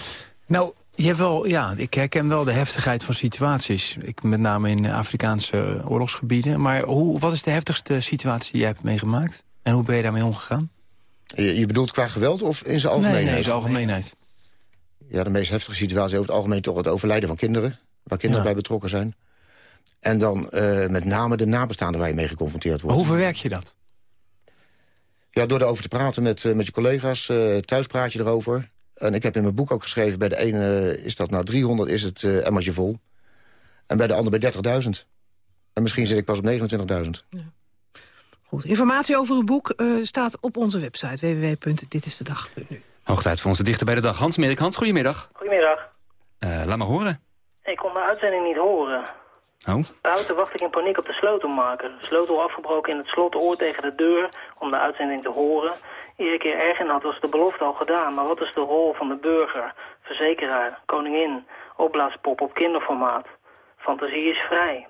Nou, je hebt wel, ja, ik herken wel de heftigheid van situaties. Ik, met name in Afrikaanse oorlogsgebieden. Maar hoe, wat is de heftigste situatie die jij hebt meegemaakt? En hoe ben je daarmee omgegaan? Je, je bedoelt qua geweld of in zijn algemeenheid? Nee, in zijn algemeenheid. Ja, de meest heftige situatie over het algemeen toch het overlijden van kinderen. Waar kinderen bij betrokken zijn. En dan uh, met name de nabestaanden waar je mee geconfronteerd wordt. Maar hoe verwerk je dat? Ja, door erover te praten met, uh, met je collega's. Uh, thuis praat je erover. En ik heb in mijn boek ook geschreven... bij de ene is dat nou 300 is het uh, emmertje vol. En bij de andere bij 30.000. En misschien zit ik pas op 29.000. Ja. Goed, informatie over uw boek uh, staat op onze website www.ditistedag.nu. Hoog tijd voor onze dichter bij de dag. Hans Merik. Hans, goedemiddag. Goedemiddag. Uh, laat maar horen. Ik kon de uitzending niet horen. Oh? Buiten wacht ik in paniek op de sleutelmaker. De sleutel afgebroken in het slotoor tegen de deur om de uitzending te horen iedere keer erg in had, was de belofte al gedaan. Maar wat is de rol van de burger, verzekeraar, koningin, opblaaspop op kinderformaat? Fantasie is vrij.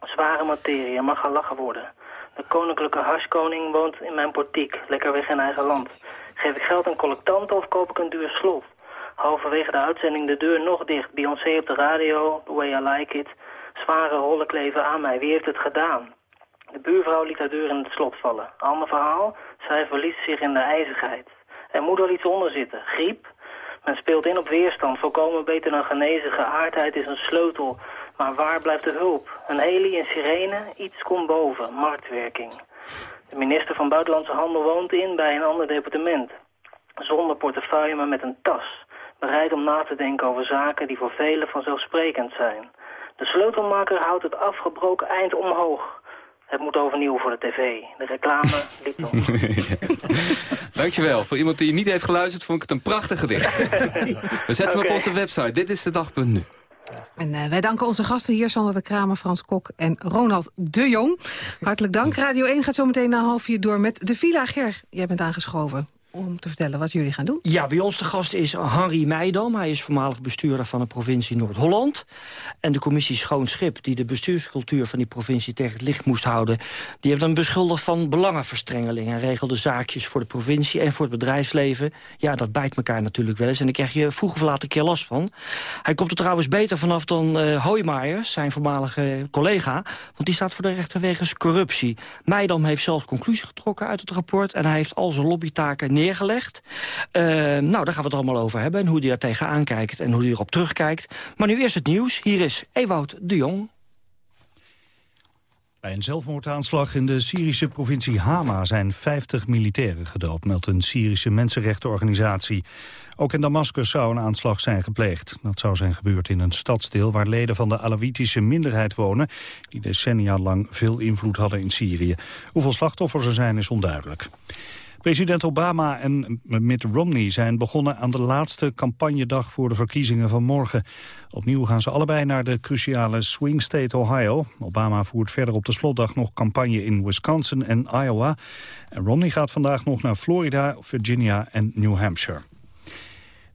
Zware materie, er mag gelachen worden. De koninklijke harskoning woont in mijn portiek, lekker weg in eigen land. Geef ik geld aan collectanten of koop ik een duur slot? Halverwege de uitzending de deur nog dicht. Beyoncé op de radio, the way I like it. Zware rollen kleven aan mij. Wie heeft het gedaan? De buurvrouw liet haar deur in het slot vallen. Ander verhaal, zij verliest zich in de ijzigheid. Er moet wel iets onder zitten. Griep? Men speelt in op weerstand. Voorkomen beter dan genezen. Geaardheid is een sleutel. Maar waar blijft de hulp? Een heli, een sirene? Iets komt boven. Marktwerking. De minister van Buitenlandse Handel woont in bij een ander departement. Zonder portefeuille, maar met een tas. Bereid om na te denken over zaken die voor velen vanzelfsprekend zijn. De sleutelmaker houdt het afgebroken eind omhoog. Het moet overnieuw voor de tv. De reclame liep nog. Dankjewel. Voor iemand die niet heeft geluisterd, vond ik het een prachtig gedicht. We zetten hem Oké. op onze website. Dit is de dag.nu. En eh, wij danken onze gasten hier, Sander de Kramer, Frans Kok en Ronald de Jong. Hartelijk dank. Radio 1 gaat zo meteen na half vier door met de Villa. Ger, jij bent aangeschoven om te vertellen wat jullie gaan doen. Ja, bij ons de gast is Henry Meidam. Hij is voormalig bestuurder van de provincie Noord-Holland. En de commissie Schoon Schip, die de bestuurscultuur van die provincie tegen het licht moest houden... die heeft hem beschuldigd van belangenverstrengeling... en regelde zaakjes voor de provincie en voor het bedrijfsleven. Ja, dat bijt elkaar natuurlijk wel eens. En daar krijg je vroeg of laat een keer last van. Hij komt er trouwens beter vanaf dan eh Hoijmaier, zijn voormalige collega... want die staat voor de rechter wegens corruptie. Meidam heeft zelfs conclusie getrokken uit het rapport... en hij heeft al zijn lobbytaken. Eh, nou, daar gaan we het allemaal over hebben... en hoe hij daar tegenaan kijkt en hoe hij erop terugkijkt. Maar nu eerst het nieuws. Hier is Ewout de Jong. Bij een zelfmoordaanslag in de Syrische provincie Hama zijn 50 militairen gedood, meldt een Syrische mensenrechtenorganisatie. Ook in Damascus zou een aanslag zijn gepleegd. Dat zou zijn gebeurd in een stadsdeel waar leden van de Alawitische minderheid wonen, die decennia lang veel invloed hadden in Syrië. Hoeveel slachtoffers er zijn is onduidelijk. President Obama en Mitt Romney zijn begonnen aan de laatste campagnedag voor de verkiezingen van morgen. Opnieuw gaan ze allebei naar de cruciale swing state Ohio. Obama voert verder op de slotdag nog campagne in Wisconsin en Iowa. En Romney gaat vandaag nog naar Florida, Virginia en New Hampshire.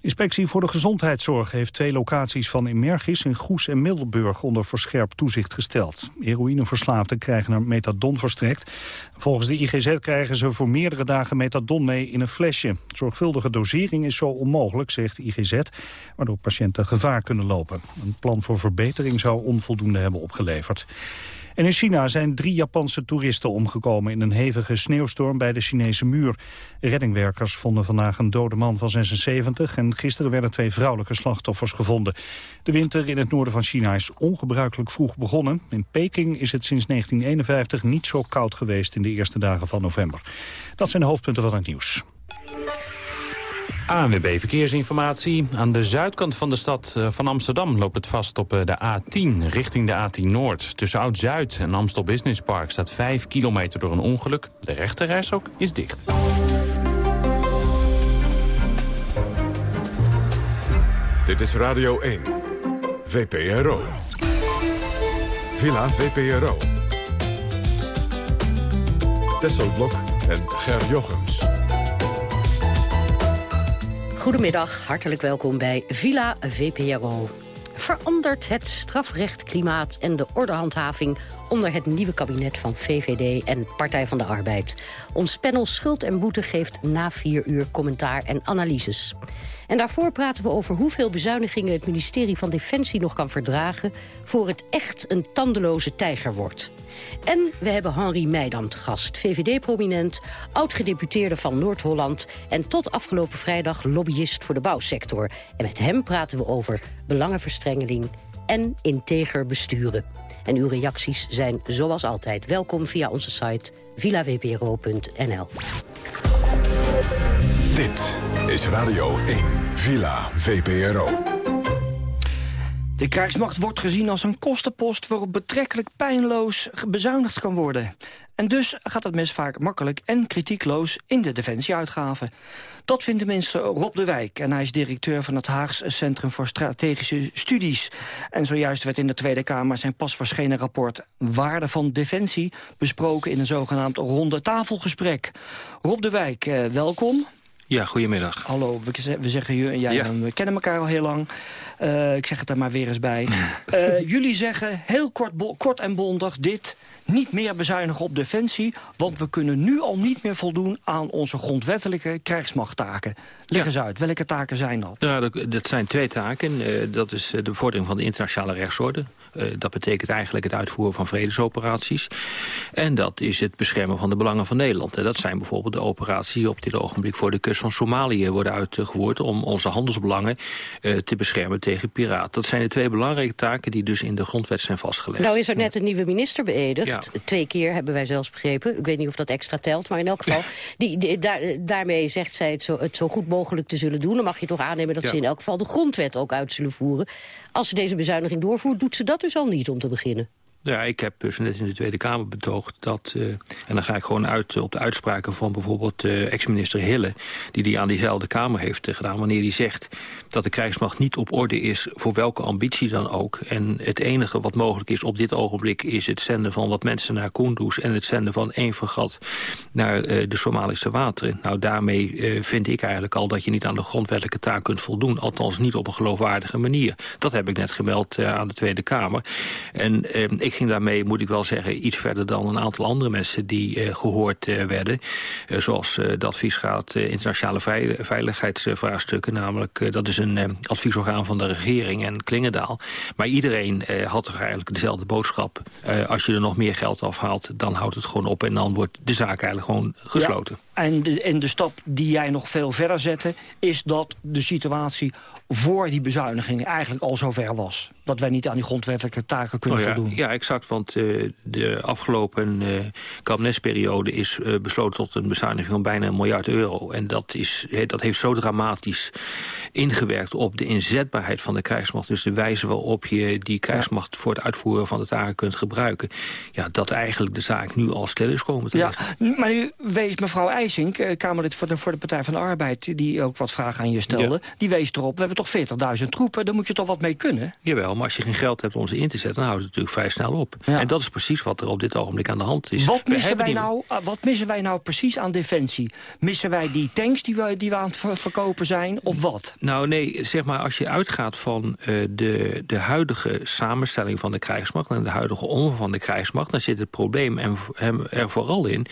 Inspectie voor de Gezondheidszorg heeft twee locaties van Emergis in Goes en Middelburg onder verscherpt toezicht gesteld. Heroïneverslaafden krijgen er methadon verstrekt. Volgens de IGZ krijgen ze voor meerdere dagen methadon mee in een flesje. Zorgvuldige dosering is zo onmogelijk, zegt de IGZ, waardoor patiënten gevaar kunnen lopen. Een plan voor verbetering zou onvoldoende hebben opgeleverd. In China zijn drie Japanse toeristen omgekomen in een hevige sneeuwstorm bij de Chinese muur. Reddingwerkers vonden vandaag een dode man van 76 en gisteren werden twee vrouwelijke slachtoffers gevonden. De winter in het noorden van China is ongebruikelijk vroeg begonnen. In Peking is het sinds 1951 niet zo koud geweest in de eerste dagen van november. Dat zijn de hoofdpunten van het nieuws. ANWB Verkeersinformatie. Aan de zuidkant van de stad eh, van Amsterdam loopt het vast op eh, de A10 richting de A10 Noord. Tussen Oud-Zuid en Amstel Business Park staat 5 kilometer door een ongeluk. De rechterreis is dicht. Dit is Radio 1. VPRO. Villa VPRO. Tesselblok en Ger Jochems. Goedemiddag, hartelijk welkom bij Villa VPRO. Verandert het strafrechtklimaat en de ordehandhaving onder het nieuwe kabinet van VVD en Partij van de Arbeid. Ons panel Schuld en Boete geeft na vier uur commentaar en analyses. En daarvoor praten we over hoeveel bezuinigingen het ministerie van Defensie nog kan verdragen... voor het echt een tandeloze tijger wordt. En we hebben Henri Meidam te gast, VVD-prominent... oud-gedeputeerde van Noord-Holland... en tot afgelopen vrijdag lobbyist voor de bouwsector. En met hem praten we over belangenverstrengeling en integer besturen. En uw reacties zijn zoals altijd welkom via onze site villavpro.nl. Dit is Radio 1. Villa VPRO. De krijgsmacht wordt gezien als een kostenpost waarop betrekkelijk pijnloos bezuinigd kan worden. En dus gaat het mes vaak makkelijk en kritiekloos in de defensieuitgaven. Dat vindt tenminste Rob de Wijk. En hij is directeur van het Haags Centrum voor Strategische Studies. En zojuist werd in de Tweede Kamer zijn pas verschenen rapport... Waarde van Defensie besproken in een zogenaamd ronde tafelgesprek. Rob de Wijk, eh, welkom. Ja, goedemiddag. Hallo, we, ze- we zeggen je en jij, Ja. we kennen elkaar al heel lang. Eh, ik zeg het er maar weer eens bij. Eh, jullie zeggen heel kort, kort en bondig dit... niet meer bezuinigen op defensie... want we kunnen nu al niet meer voldoen aan onze grondwettelijke krijgsmachttaken. Leg eens uit, welke taken zijn dat? Ja, dat, dat zijn twee taken. Eh, dat is de bevordering van de internationale rechtsorde. Dat betekent eigenlijk het uitvoeren van vredesoperaties. En dat is het beschermen van de belangen van Nederland. En dat zijn bijvoorbeeld de operaties die op dit ogenblik voor de kust van Somalië worden uitgevoerd... om onze handelsbelangen te beschermen tegen piraten. Dat zijn de twee belangrijke taken die dus in de grondwet zijn vastgelegd. Nou is er net een nieuwe minister beëdigd. Ja. Twee keer hebben wij zelfs begrepen. Ik weet niet of dat extra telt, maar in elk geval... Die, die- daar, daarmee zegt zij het zo, het zo goed mogelijk te zullen doen. Dan mag je toch aannemen dat Ja. ze in elk geval de grondwet ook uit zullen voeren. Als ze deze bezuiniging doorvoert, doet ze dat dus al niet om te beginnen. Ja, ik heb dus net in de Tweede Kamer betoogd dat... Uh, en dan ga ik gewoon uit op de uitspraken van bijvoorbeeld uh, ex-minister Hille... die die aan diezelfde Kamer heeft uh, gedaan. Wanneer die zegt dat de krijgsmacht niet op orde is... voor welke ambitie dan ook. En het enige wat mogelijk is op dit ogenblik... is het zenden van wat mensen naar Kunduz... en het zenden van één vergat naar de Somalische wateren. Nou, daarmee vind ik eigenlijk al dat je niet aan de grondwettelijke taak kunt voldoen. Althans niet op een geloofwaardige manier. Dat heb ik net gemeld aan de Tweede Kamer. En ik ging daarmee, moet ik wel zeggen, iets verder dan een aantal andere mensen die gehoord werden. Zoals de adviesraad internationale veiligheidsvraagstukken. Namelijk, dat is een adviesorgaan van de regering en Klingendaal. Maar iedereen had toch eigenlijk dezelfde boodschap. als je er nog meer geld afhaalt, dan houdt het gewoon op. En dan wordt de zaak eigenlijk gewoon gesloten. Ja, en, de, en de stap die jij nog veel verder zette... is dat de situatie voor die bezuiniging eigenlijk al zover was. Dat wij niet aan die grondwettelijke taken kunnen oh ja, voldoen. Ja, exact. Want uh, de afgelopen uh, kabinetsperiode is uh, besloten tot een bezuiniging van bijna een miljard euro. En dat, is, dat heeft zo dramatisch ingewerkt op de inzetbaarheid van de krijgsmacht. Dus de wijze waarop je die krijgsmacht voor het uitvoeren van de taken kunt gebruiken. Ja, dat eigenlijk de zaak nu al stil is komen te ja, liggen. Maar nu wees mevrouw IJsink, Kamerlid voor de, voor de Partij van de Arbeid... die ook wat vragen aan je stelde, ja. die wees erop... we hebben toch 40.000 troepen, daar moet je toch wat mee kunnen? Jawel, maar als je geen geld hebt om ze in te zetten... dan houdt het natuurlijk vrij snel op. Ja. En dat is precies wat er op dit ogenblik aan de hand is. Wat missen, wij nou, wat missen wij nou precies aan defensie? Missen wij die tanks die we, die we aan het verkopen zijn, of wat? Nou nee, zeg maar, als je uitgaat van uh, de, de huidige samenstelling van de krijgsmacht... en de huidige omvang van de krijgsmacht... dan zit het probleem er vooral in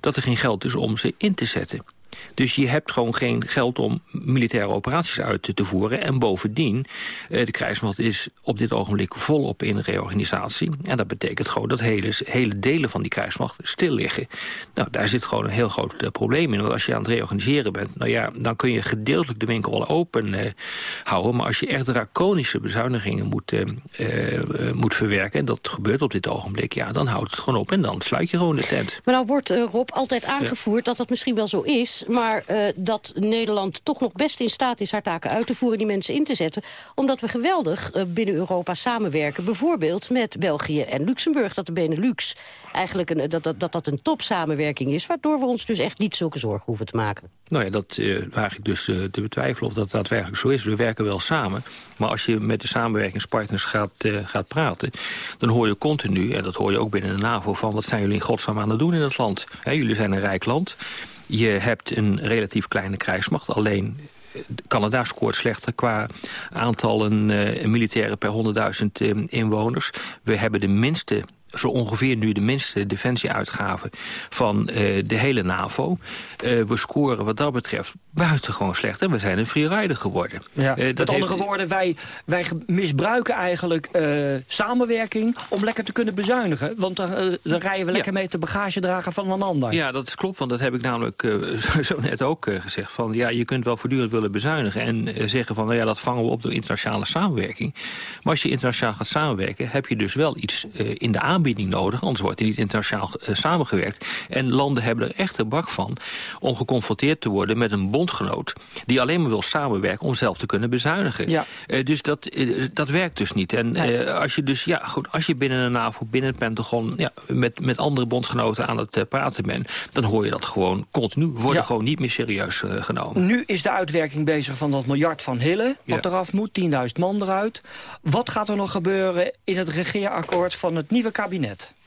dat er geen geld is om ze in te zetten. Dus je hebt gewoon geen geld om militaire operaties uit te, voeren. En bovendien, eh, de krijgsmacht is op dit ogenblik volop in reorganisatie. En dat betekent gewoon dat hele, hele delen van die krijgsmacht stil liggen. Nou, daar zit gewoon een heel groot uh, probleem in. Want als je aan het reorganiseren bent, nou ja, dan kun je gedeeltelijk de winkel wel open uh, houden. Maar als je echt draconische bezuinigingen moet, moet verwerken, en dat gebeurt op dit ogenblik, ja, dan houdt het gewoon op en dan sluit je gewoon de tent. Maar nou wordt, Rob, altijd aangevoerd ja. dat dat misschien wel zo is maar uh, dat Nederland toch nog best in staat is haar taken uit te voeren... die mensen in te zetten, omdat we geweldig uh, binnen Europa samenwerken. Bijvoorbeeld met België en Luxemburg, dat de Benelux eigenlijk een, dat, dat, dat dat een topsamenwerking is... waardoor we ons dus echt niet zulke zorgen hoeven te maken. Nou ja, dat uh, waag ik dus te betwijfelen of dat daadwerkelijk zo is. We werken wel samen, maar als je met de samenwerkingspartners gaat, gaat praten... dan hoor je continu, en dat hoor je ook binnen de NAVO... van wat zijn jullie in godsnaam aan het doen in het land? Jullie zijn een rijk land... Je hebt een relatief kleine krijgsmacht. Alleen Canada scoort slechter qua aantallen uh, militairen per 100.000 uh, inwoners. We hebben de minste zo ongeveer nu de minste defensieuitgaven van uh, de hele NAVO. Uh, we scoren wat dat betreft buitengewoon slecht. En we zijn een freerider geworden. Ja. Uh, Met andere heeft... woorden, wij, wij misbruiken eigenlijk samenwerking... om lekker te kunnen bezuinigen. Want dan, dan rijden we lekker ja. mee te bagage dragen van een ander. Ja, dat is klopt. Want dat heb ik namelijk zo, zo, net ook gezegd. Van, ja, je kunt wel voortdurend willen bezuinigen. En zeggen van, nou ja, dat vangen we op door internationale samenwerking. Maar als je internationaal gaat samenwerken... heb je dus wel iets in de aanbieding aanbieding nodig. Anders wordt er niet internationaal uh, samengewerkt. En landen hebben er echt een bak van om geconfronteerd te worden met een bondgenoot... die alleen maar wil samenwerken om zelf te kunnen bezuinigen. Ja. Uh, dus dat, uh, dat werkt dus niet. En als je dus, ja, goed, als je binnen de NAVO, binnen het Pentagon... Ja, met, met andere bondgenoten aan het praten bent... dan hoor je dat gewoon continu. Worden ja. gewoon niet meer serieus genomen. Nu is de uitwerking bezig van dat miljard van Hille... wat ja. eraf moet, 10.000 man eruit. Wat gaat er nog gebeuren in het regeerakkoord van het nieuwe kabinet?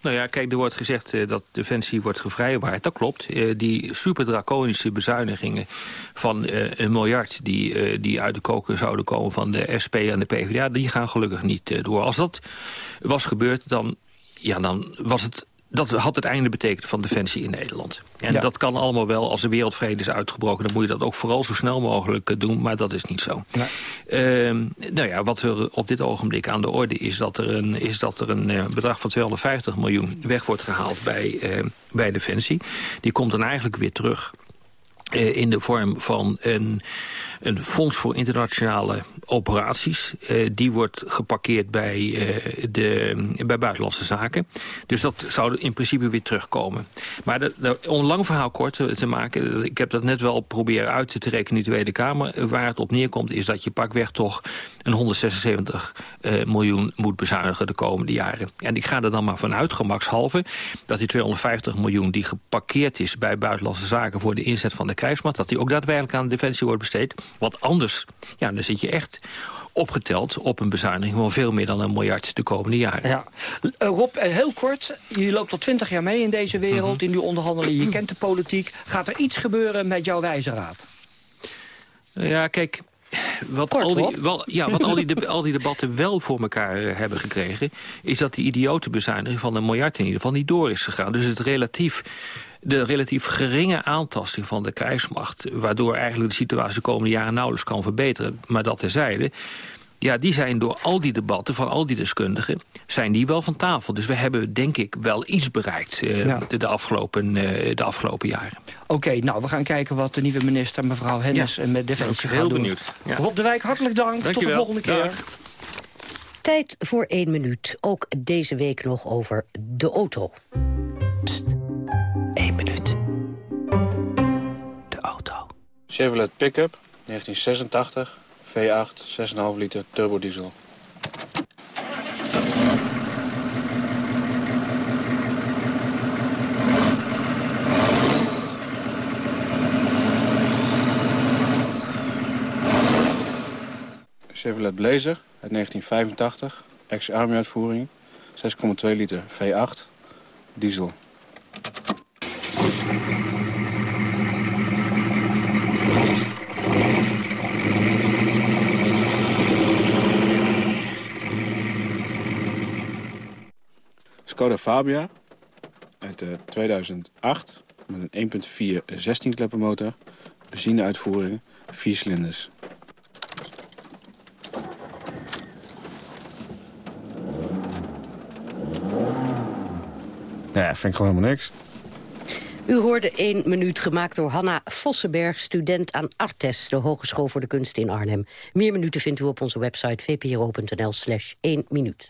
Nou ja, kijk, er wordt gezegd uh, dat Defensie wordt gevrijwaard. Dat klopt. Uh, die super draconische bezuinigingen van uh, een miljard... Die, die uit de koker zouden komen van de SP en de PvdA... die gaan gelukkig niet door. Als dat was gebeurd, dan, ja, dan was het dat had het einde betekend van defensie in Nederland. En ja. dat kan allemaal wel, als er wereldvrede is uitgebroken... dan moet je dat ook vooral zo snel mogelijk doen, maar dat is niet zo. Nee. Uh, nou ja, wat er op dit ogenblik aan de orde is... dat er een, is dat er een uh, bedrag van 250 miljoen weg wordt gehaald bij, uh, bij Defensie. Die komt dan eigenlijk weer terug... Uh, in de vorm van een een fonds voor internationale operaties. Uh, die wordt geparkeerd bij, uh, de, bij buitenlandse zaken. Dus dat zou in principe weer terugkomen. Maar om een lang verhaal kort te maken... ik heb dat net wel proberen uit te rekenen in de Tweede Kamer. Waar het op neerkomt is dat je pakweg toch een 176 uh, miljoen moet bezuinigen de komende jaren. En ik ga er dan maar vanuit, gemakshalve... dat die 250 miljoen die geparkeerd is bij buitenlandse zaken... voor de inzet van de krijgsmacht... dat die ook daadwerkelijk aan de defensie wordt besteed. Want anders, ja, dan zit je echt opgeteld op een bezuiniging van veel meer dan een miljard de komende jaren. Ja. Uh, Rob, uh, heel kort, je loopt al twintig jaar mee in deze wereld, mm -hmm. in die onderhandelingen, je kent de politiek. Gaat er iets gebeuren met jouw wijze raad? Ja, kijk, wat, Kort, al die, wel, ja, wat al, die de, al die debatten wel voor elkaar hebben gekregen... is dat die idiote bezuiniging van een miljard in ieder geval niet door is gegaan. Dus het relatief de relatief geringe aantasting van de krijgsmacht... waardoor eigenlijk de situatie de komende jaren nauwelijks kan verbeteren... maar dat terzijde... Ja, die zijn door al die debatten van al die deskundigen... zijn die wel van tafel. Dus we hebben denk ik wel iets bereikt uh, ja. de, de, afgelopen, uh, de afgelopen jaren. Oké, okay, nou, we gaan kijken wat de nieuwe minister, mevrouw Hennis... en met Defensie gaat heel doen. benieuwd. Ja. Rob de Wijk, hartelijk dank. Dank Tot de volgende keer. Dag. Tijd voor één minuut. Ook deze week nog over de auto. Pst. Chevrolet Pickup, 1986, V8, 6,5 liter turbodiesel. Chevrolet Blazer uit 1985, ex-army uitvoering, 6,2 liter V8, diesel. Skoda Fabia uit uh, 2008 met een 1.4 16 klepper motor, benzine uitvoering, 4 cilinders. Ja, vind ik gewoon helemaal niks. U hoorde één minuut gemaakt door Hanna Vossenberg... student aan Artes, de Hogeschool voor de Kunsten in Arnhem. Meer minuten vindt u op onze website vpro.nl slash 1 minuut.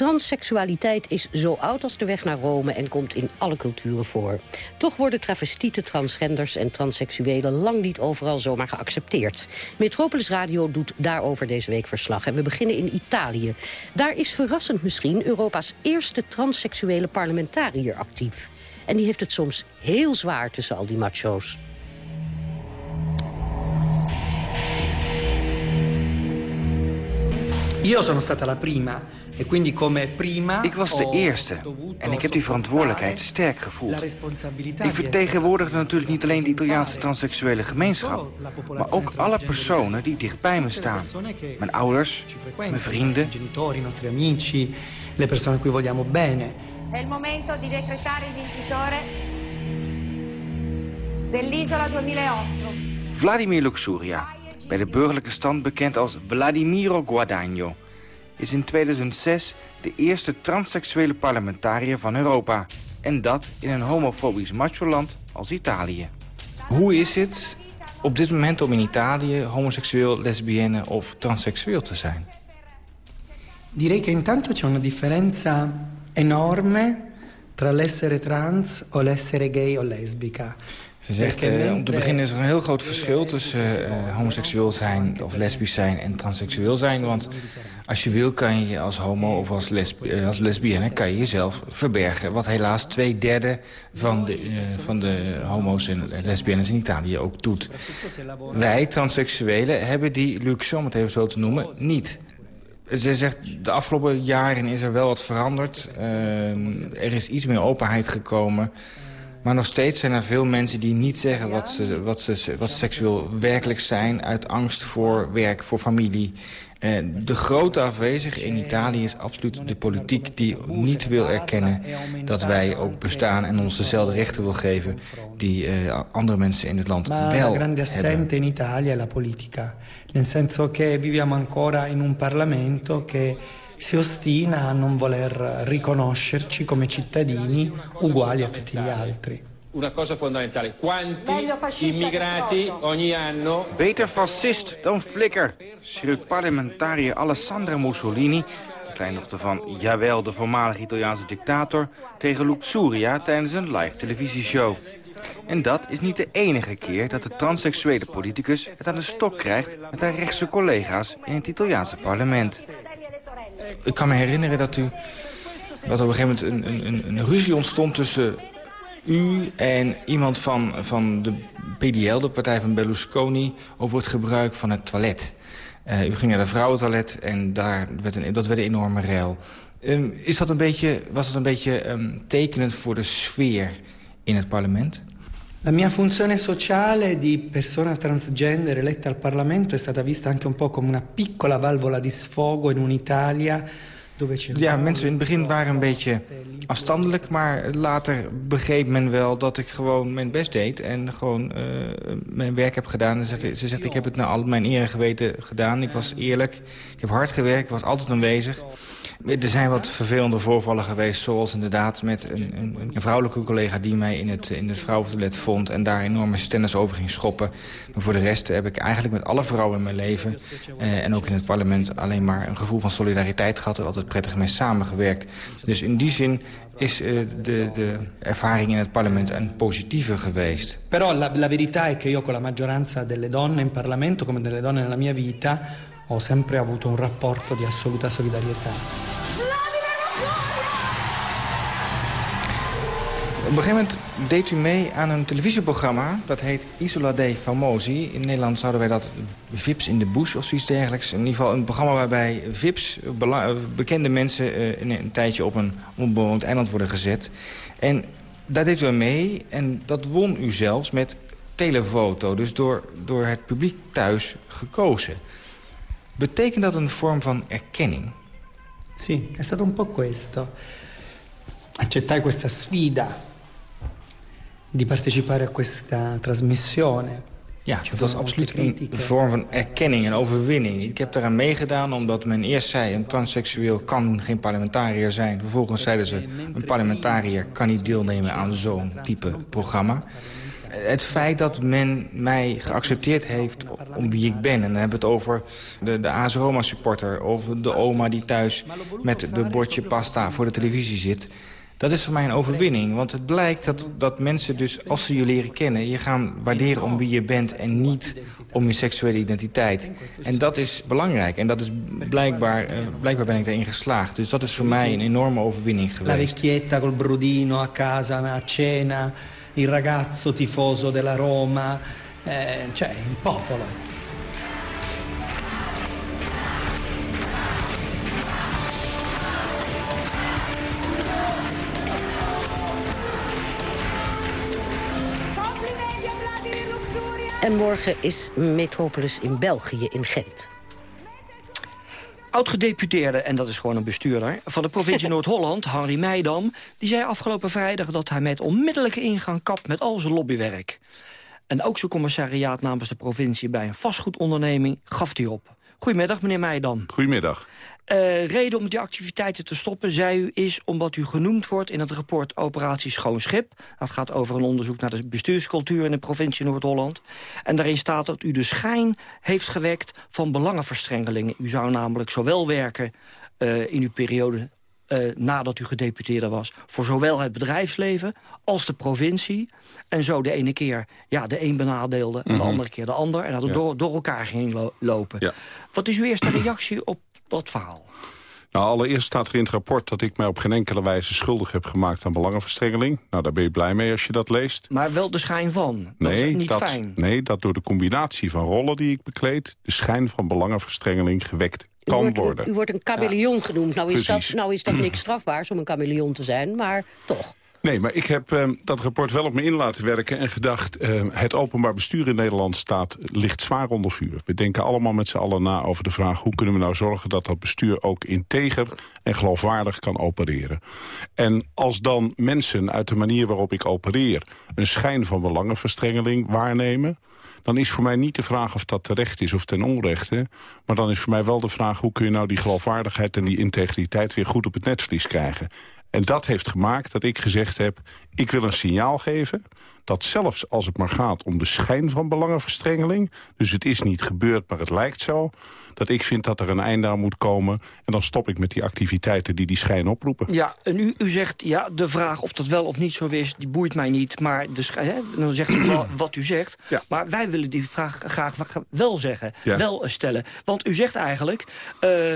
Transseksualiteit is zo oud als de weg naar Rome en komt in alle culturen voor. Toch worden travestieten, transgenders en transseksuelen lang niet overal zomaar geaccepteerd. Metropolis Radio doet daarover deze week verslag. En we beginnen in Italië. Daar is verrassend misschien Europa's eerste transseksuele parlementariër actief. En die heeft het soms heel zwaar tussen al die macho's. Io sono stata la prima e quindi come prima Ik was de eerste en ik heb die verantwoordelijkheid sterk gevoeld. Ik vertegenwoordigde natuurlijk niet alleen de Italiaanse transseksuele gemeenschap... maar ook alle personen die dichtbij me staan. Mijn ouders, mijn vrienden. genitori, nostri amici, le persone a cui vogliamo bene. È il momento di decretare il vincitore dell'Isola 2008. Vladimir Luxuria, bij de burgerlijke stand bekend als Vladimiro Guadagno... is in 2006 de eerste transseksuele parlementariër van Europa. En dat in een homofobisch macholand als Italië. Hoe is het op dit moment om in Italië homoseksueel, lesbienne of transseksueel te zijn? Direi che intanto c'è una differenza enorme tra l'essere trans o l'essere gay o lesbica. Ze zegt, uh, om te beginnen is er een heel groot verschil tussen uh, homoseksueel zijn of lesbisch zijn en transseksueel zijn. Want als je wil kan je als homo of als, lesb uh, als lesbienne kan je jezelf verbergen. Wat helaas twee derde van de, van de homo's en lesbiennes in Italië ook doet. Wij, transseksuelen, hebben die luxe, om het even zo te noemen, niet. Ze zegt, de afgelopen jaren is er wel wat veranderd. er is iets meer openheid gekomen... Maar nog steeds zijn er veel mensen die niet zeggen wat ze, wat ze wat seksueel werkelijk zijn... uit angst voor werk, voor familie. Eh, de grote afwezige in Italië is absoluut de politiek die niet wil erkennen dat wij ook bestaan en ons dezelfde rechten wil geven die uh, andere mensen in het land wel grande assente in Italia è la politica, nel senso che viviamo ancora in un Parlamento che si ostina a non voler riconoscerci come cittadini uguali a tutti gli altri. Una cosa fondamentale, quanti immigrati ogni anno... Beter fascist dan flikker, schreeuwt parlementariër Alessandra Mussolini... de kleindochter van, jawel, de voormalige Italiaanse dictator... tegen Luxuria tijdens een live televisieshow. En dat is niet de enige keer dat de transseksuele politicus het aan de stok krijgt... met haar rechtse collega's in het Italiaanse parlement. Ik kan me herinneren dat u... dat op een gegeven moment een, een, een ruzie ontstond tussen u en iemand van, van de PDL, de partij van Berlusconi... over het gebruik van het toilet. Uh, u ging naar de vrouwentoilet en daar werd een, dat werd een enorme rel. Um, is dat een beetje, was dat een beetje um, tekenend voor de sfeer in het parlement? La mia funzione sociale di persona transgender eletta al Parlamento è stata vista anche un po' come una piccola valvola di sfogo in un'Italia ja, mensen in het begin waren een beetje afstandelijk... maar later begreep men wel dat ik gewoon mijn best deed... en gewoon uh, mijn werk heb gedaan. Ze zegt, ze zegt, ik heb het naar al mijn ere geweten gedaan. Ik was eerlijk, ik heb hard gewerkt, ik was altijd aanwezig. Er zijn wat vervelende voorvallen geweest, zoals inderdaad met een, een, een vrouwelijke collega... die mij in het, in het vrouwentoilet vond en daar enorme stennis over ging schoppen. Maar voor de rest heb ik eigenlijk met alle vrouwen in mijn leven... Eh, en ook in het parlement alleen maar een gevoel van solidariteit gehad... en altijd prettig mee samengewerkt. Dus in die zin is uh, de, de ervaring in het parlement een positieve geweest. Però la, la verità è che io con la maggioranza delle donne in Parlamento, come delle donne nella mia vita, ho sempre avuto un rapporto di assoluta solidarietà. Op een gegeven moment deed u mee aan een televisieprogramma. Dat heet Isola dei Famosi. In Nederland zouden wij dat Vips in de Bush of zoiets dergelijks. In ieder geval een programma waarbij Vips, bekende mensen... Uh, een tijdje op een onbewoond eiland worden gezet. En daar deed u mee. En dat won u zelfs met telefoto. Dus door, door het publiek thuis gekozen. Betekent dat een vorm van erkenning? Sì, è stato un po' questo. Accettai questa sfida di partecipare a questa trasmissione. Ja, het was absoluut een vorm van erkenning en overwinning. Ik heb daaraan meegedaan omdat men eerst zei... een transseksueel kan geen parlementariër zijn. Vervolgens zeiden ze... een parlementariër kan niet deelnemen aan zo'n type programma het feit dat men mij geaccepteerd heeft om wie ik ben... en dan hebben we het over de, de AS Roma supporter... of de oma die thuis met de bordje pasta voor de televisie zit... dat is voor mij een overwinning. Want het blijkt dat, dat mensen dus, als ze je leren kennen... je gaan waarderen om wie je bent en niet om je seksuele identiteit. En dat is belangrijk. En dat is blijkbaar, uh, blijkbaar ben ik daarin geslaagd. Dus dat is voor mij een enorme overwinning geweest. La vecchietta col a casa, a cena il ragazzo tifoso della Roma, eh, cioè il popolo. En morgen is Metropolis in België, in Gent. Oud-gedeputeerde, en dat is gewoon een bestuurder... van de provincie Noord-Holland, Henry Meidam... die zei afgelopen vrijdag dat hij met onmiddellijke ingang kapt... met al zijn lobbywerk. En ook zijn commissariaat namens de provincie... bij een vastgoedonderneming gaf hij op. Goedemiddag, meneer Meidam. Goedemiddag. Uh, reden om die activiteiten te stoppen, zei u, is omdat u genoemd wordt in het rapport Operatie Schoon Schip. Dat gaat over een onderzoek naar de bestuurscultuur in de provincie Noord-Holland. En daarin staat dat u de schijn heeft gewekt van belangenverstrengelingen. U zou namelijk zowel werken uh, in uw periode uh, nadat u gedeputeerde was... voor zowel het bedrijfsleven als de provincie. En zo de ene keer ja, de een benadeelde en de mhm. andere keer de ander. En dat het ja. door, door elkaar ging lo lopen. Ja. Wat is uw eerste reactie op dat verhaal? Nou, allereerst staat er in het rapport dat ik mij op geen enkele wijze schuldig heb gemaakt aan belangenverstrengeling. Nou, daar ben je blij mee als je dat leest. Maar wel de schijn van. Dat nee, is niet dat, fijn. Nee, dat door de combinatie van rollen die ik bekleed... de schijn van belangenverstrengeling gewekt kan u wordt, worden. U, wordt een chameleon genoemd. Nou is, dat, nou is dat niks strafbaars om een chameleon te zijn, maar toch. Nee, maar ik heb uh, dat rapport wel op me in laten werken en gedacht... Uh, het openbaar bestuur in Nederland staat, ligt zwaar onder vuur. We denken allemaal met z'n allen na over de vraag... hoe kunnen we nou zorgen dat dat bestuur ook integer en geloofwaardig kan opereren. En als dan mensen uit de manier waarop ik opereer... een schijn van belangenverstrengeling waarnemen dan is voor mij niet de vraag of dat terecht is of ten onrechte. Maar dan is voor mij wel de vraag... hoe kun je nou die geloofwaardigheid en die integriteit... weer goed op het netvlies krijgen. En dat heeft gemaakt dat ik gezegd heb... ik wil een signaal geven dat zelfs als het maar gaat om de schijn van belangenverstrengeling... dus het is niet gebeurd, maar het lijkt zo... dat ik vind dat er een einde aan moet komen... en dan stop ik met die activiteiten die die schijn oproepen. Ja, en u, u zegt, ja, de vraag of dat wel of niet zo is... die boeit mij niet, maar de hè, dan zegt u wel wat u zegt. Ja. Maar wij willen die vraag graag wel zeggen, ja. wel stellen. Want u zegt eigenlijk, uh,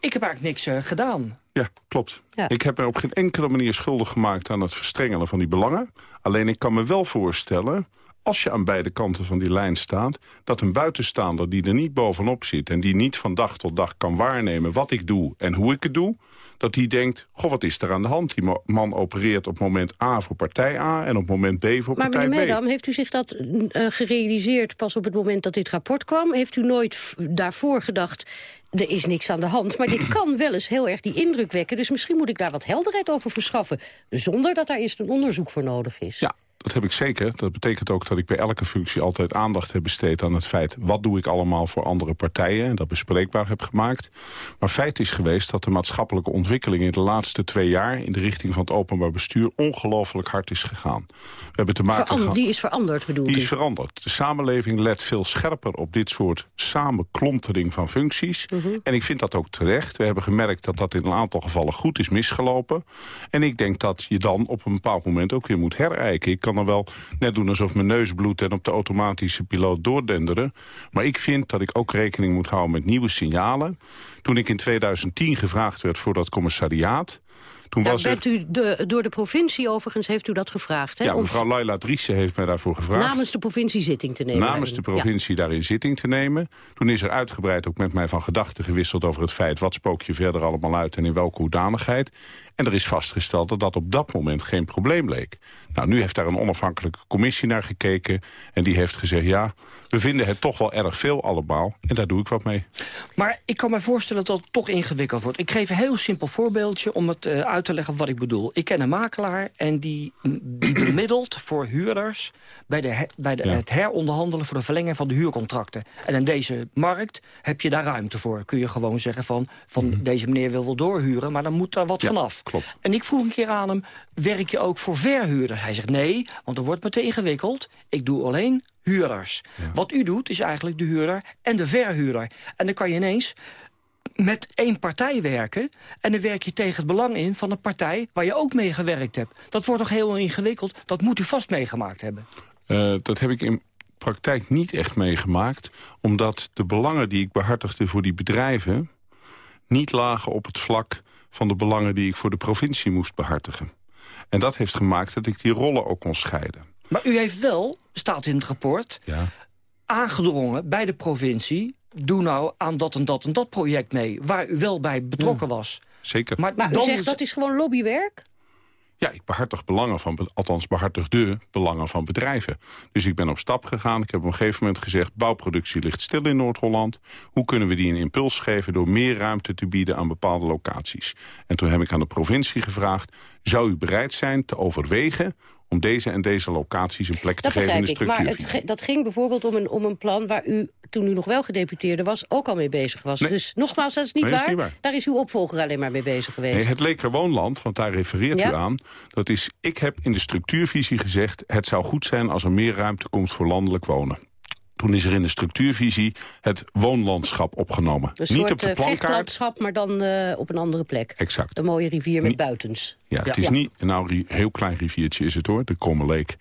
ik heb eigenlijk niks uh, gedaan. Ja, klopt. Ja. Ik heb me op geen enkele manier schuldig gemaakt aan het verstrengelen van die belangen. Alleen ik kan me wel voorstellen, als je aan beide kanten van die lijn staat... dat een buitenstaander die er niet bovenop zit... en die niet van dag tot dag kan waarnemen wat ik doe en hoe ik het doe dat hij denkt, goh, wat is er aan de hand? Die man opereert op moment A voor partij A en op moment B voor maar partij B. Maar meneer Medam, heeft u zich dat uh, gerealiseerd pas op het moment dat dit rapport kwam? Heeft u nooit daarvoor gedacht, er is niks aan de hand. Maar dit kan wel eens heel erg die indruk wekken. Dus misschien moet ik daar wat helderheid over verschaffen. Zonder dat daar eerst een onderzoek voor nodig is. Ja, dat heb ik zeker. Dat betekent ook dat ik bij elke functie altijd aandacht heb besteed aan het feit... wat doe ik allemaal voor andere partijen en dat bespreekbaar heb gemaakt. Maar feit is geweest dat de maatschappelijke ontwikkeling... in de laatste twee jaar in de richting van het openbaar bestuur... ongelooflijk hard is gegaan. We hebben te maken Veran Die is veranderd, bedoelt Die is veranderd. De samenleving let veel scherper op dit soort samenklontering van functies. -hmm. En ik vind dat ook terecht. We hebben gemerkt dat dat in een aantal gevallen goed is misgelopen. En ik denk dat je dan op een bepaald moment ook weer moet herijken. Ik kan dan wel net doen alsof mijn neus bloedt... en op de automatische piloot doordenderen. Maar ik vind dat ik ook rekening moet houden met nieuwe signalen. Toen ik in 2010 gevraagd werd voor dat commissariaat... Toen Daar was bent u de, door de provincie overigens heeft u dat gevraagd, hè? Ja, mevrouw Laila Driessen heeft mij daarvoor gevraagd. Namens de provincie zitting te nemen. Namens de provincie ja. daarin zitting te nemen. Toen is er uitgebreid ook met mij van gedachten gewisseld over het feit... wat spook je verder allemaal uit en in welke hoedanigheid. En er is vastgesteld dat dat op dat moment geen probleem leek. Nou, nu heeft daar een onafhankelijke commissie naar gekeken... en die heeft gezegd, ja, we vinden het toch wel erg veel allemaal... en daar doe ik wat mee. Maar ik kan me voorstellen dat het toch ingewikkeld wordt. Ik geef een heel simpel voorbeeldje om het uh, uit te leggen wat ik bedoel. Ik ken een makelaar en die, die bemiddelt voor huurders... bij, de, bij de, ja. het heronderhandelen voor de verlenging van de huurcontracten. En in deze markt heb je daar ruimte voor. Kun je gewoon zeggen van, van mm. deze meneer wil wel doorhuren... maar dan moet daar wat ja, vanaf. Klopt. En ik vroeg een keer aan hem, werk je ook voor verhuurders? Hij zegt nee, want er wordt me te ingewikkeld. Ik doe alleen huurders. Ja. Wat u doet is eigenlijk de huurder en de verhuurder. En dan kan je ineens met één partij werken... en dan werk je tegen het belang in van een partij waar je ook mee gewerkt hebt. Dat wordt toch heel ingewikkeld? Dat moet u vast meegemaakt hebben. Uh, dat heb ik in praktijk niet echt meegemaakt... omdat de belangen die ik behartigde voor die bedrijven... niet lagen op het vlak van de belangen die ik voor de provincie moest behartigen. En dat heeft gemaakt dat ik die rollen ook kon scheiden. Maar u heeft wel, staat in het rapport, ja. aangedrongen bij de provincie... doe nou aan dat en dat en dat project mee, waar u wel bij betrokken ja. was. Zeker. Maar, maar u zegt dat is gewoon lobbywerk? Ja, ik behartig belangen van, althans behartig de belangen van bedrijven. Dus ik ben op stap gegaan. Ik heb op een gegeven moment gezegd, bouwproductie ligt stil in Noord-Holland. Hoe kunnen we die een impuls geven door meer ruimte te bieden aan bepaalde locaties? En toen heb ik aan de provincie gevraagd, zou u bereid zijn te overwegen om deze en deze locaties een plek dat te geven in de structuur. Maar het, dat ging bijvoorbeeld om een, om een plan waar u, toen u nog wel gedeputeerde was, ook al mee bezig was. Nee. Dus nogmaals, dat is niet, Nee, is waar. niet waar. Daar is uw opvolger alleen maar mee bezig geweest. Nee, het Leker Woonland, want daar refereert Ja? u aan... dat is, ik heb in de structuurvisie gezegd... het zou goed zijn als er meer ruimte komt voor landelijk wonen. Toen is er in de structuurvisie het woonlandschap opgenomen. Een Niet soort op de eh, plankaart. maar dan eh, op een andere plek. Exact. Een mooie rivier met Niet- buitens. Ja, het is niet, nou een heel klein riviertje is het hoor, de Kromme Leek.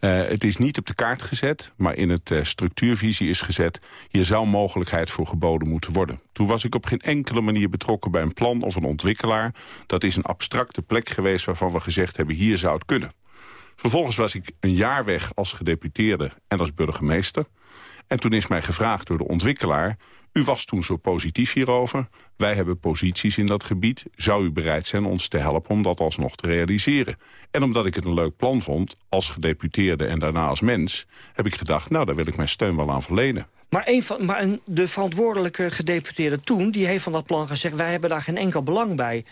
Eh, het is niet op de kaart gezet, maar in het structuurvisie is gezet... hier zou mogelijkheid voor geboden moeten worden. Toen was ik op geen enkele manier betrokken bij een plan of een ontwikkelaar. Dat is een abstracte plek geweest waarvan we gezegd hebben... hier zou het kunnen. Vervolgens was ik een jaar weg als gedeputeerde en als burgemeester. En toen is mij gevraagd door de ontwikkelaar... u was toen zo positief hierover. Wij hebben posities in dat gebied. Zou u bereid zijn ons te helpen om dat alsnog te realiseren? En omdat ik het een leuk plan vond, als gedeputeerde en daarna als mens... heb ik gedacht, nou, daar wil ik mijn steun wel aan verlenen. Maar, een van, maar een, de verantwoordelijke gedeputeerde toen... die heeft van dat plan gezegd, wij hebben daar geen enkel belang bij.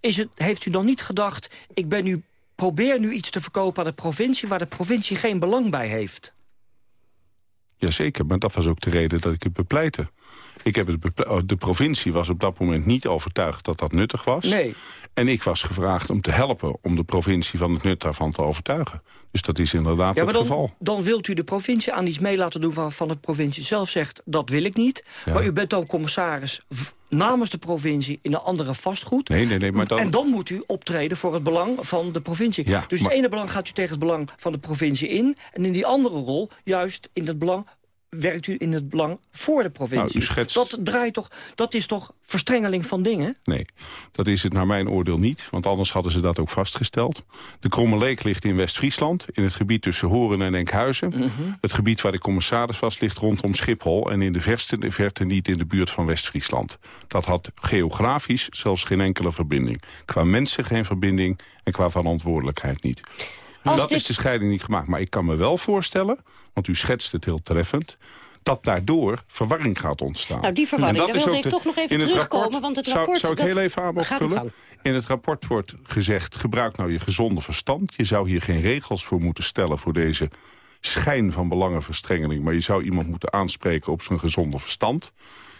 Is het, heeft u dan niet gedacht, ik ben nu, probeer nu iets te verkopen aan de provincie... waar de provincie geen belang bij heeft? Jazeker, maar dat was ook de reden dat ik het bepleitte. Ik heb het oh, de provincie was op dat moment niet overtuigd dat dat nuttig was. Nee. En ik was gevraagd om te helpen om de provincie van het nut daarvan te overtuigen. Dus dat is inderdaad ja, het dan, geval. Dan wilt u de provincie aan iets mee laten doen waarvan de provincie zelf zegt... dat wil ik niet. Maar u bent dan commissaris namens de provincie in een andere vastgoed. Nee, nee, nee, maar dan... En dan moet u optreden voor het belang van de provincie. Ja, dus het ene belang gaat u tegen het belang van de provincie in... en in die andere rol juist in het belang werkt u in het belang voor de provincie. Nou, schetst... dat, draait toch, dat is toch verstrengeling van dingen? Nee, dat is het naar mijn oordeel niet. Want anders hadden ze dat ook vastgesteld. De Kromme Leek ligt in West-Friesland. In het gebied tussen Horen en Enkhuizen. Mhm. Het gebied waar de commissaris was ligt rondom Schiphol. En in de verste verte niet in de buurt van West-Friesland. Dat had geografisch zelfs geen enkele verbinding. Qua mensen geen verbinding en qua verantwoordelijkheid niet. dat is de scheiding niet gemaakt. Maar ik kan me wel voorstellen want u schetst het heel treffend dat daardoor verwarring gaat ontstaan. Nou, die verwarring, daar wilde ik toch nog even terugkomen. Rapport, want het rapport... Zou, zou ik heel even aan mogen vullen? In het rapport wordt gezegd, gebruik nou je gezonde verstand. Je zou hier geen regels voor moeten stellen voor deze schijn van belangenverstrengeling. Maar je zou iemand moeten aanspreken op zijn gezonde verstand.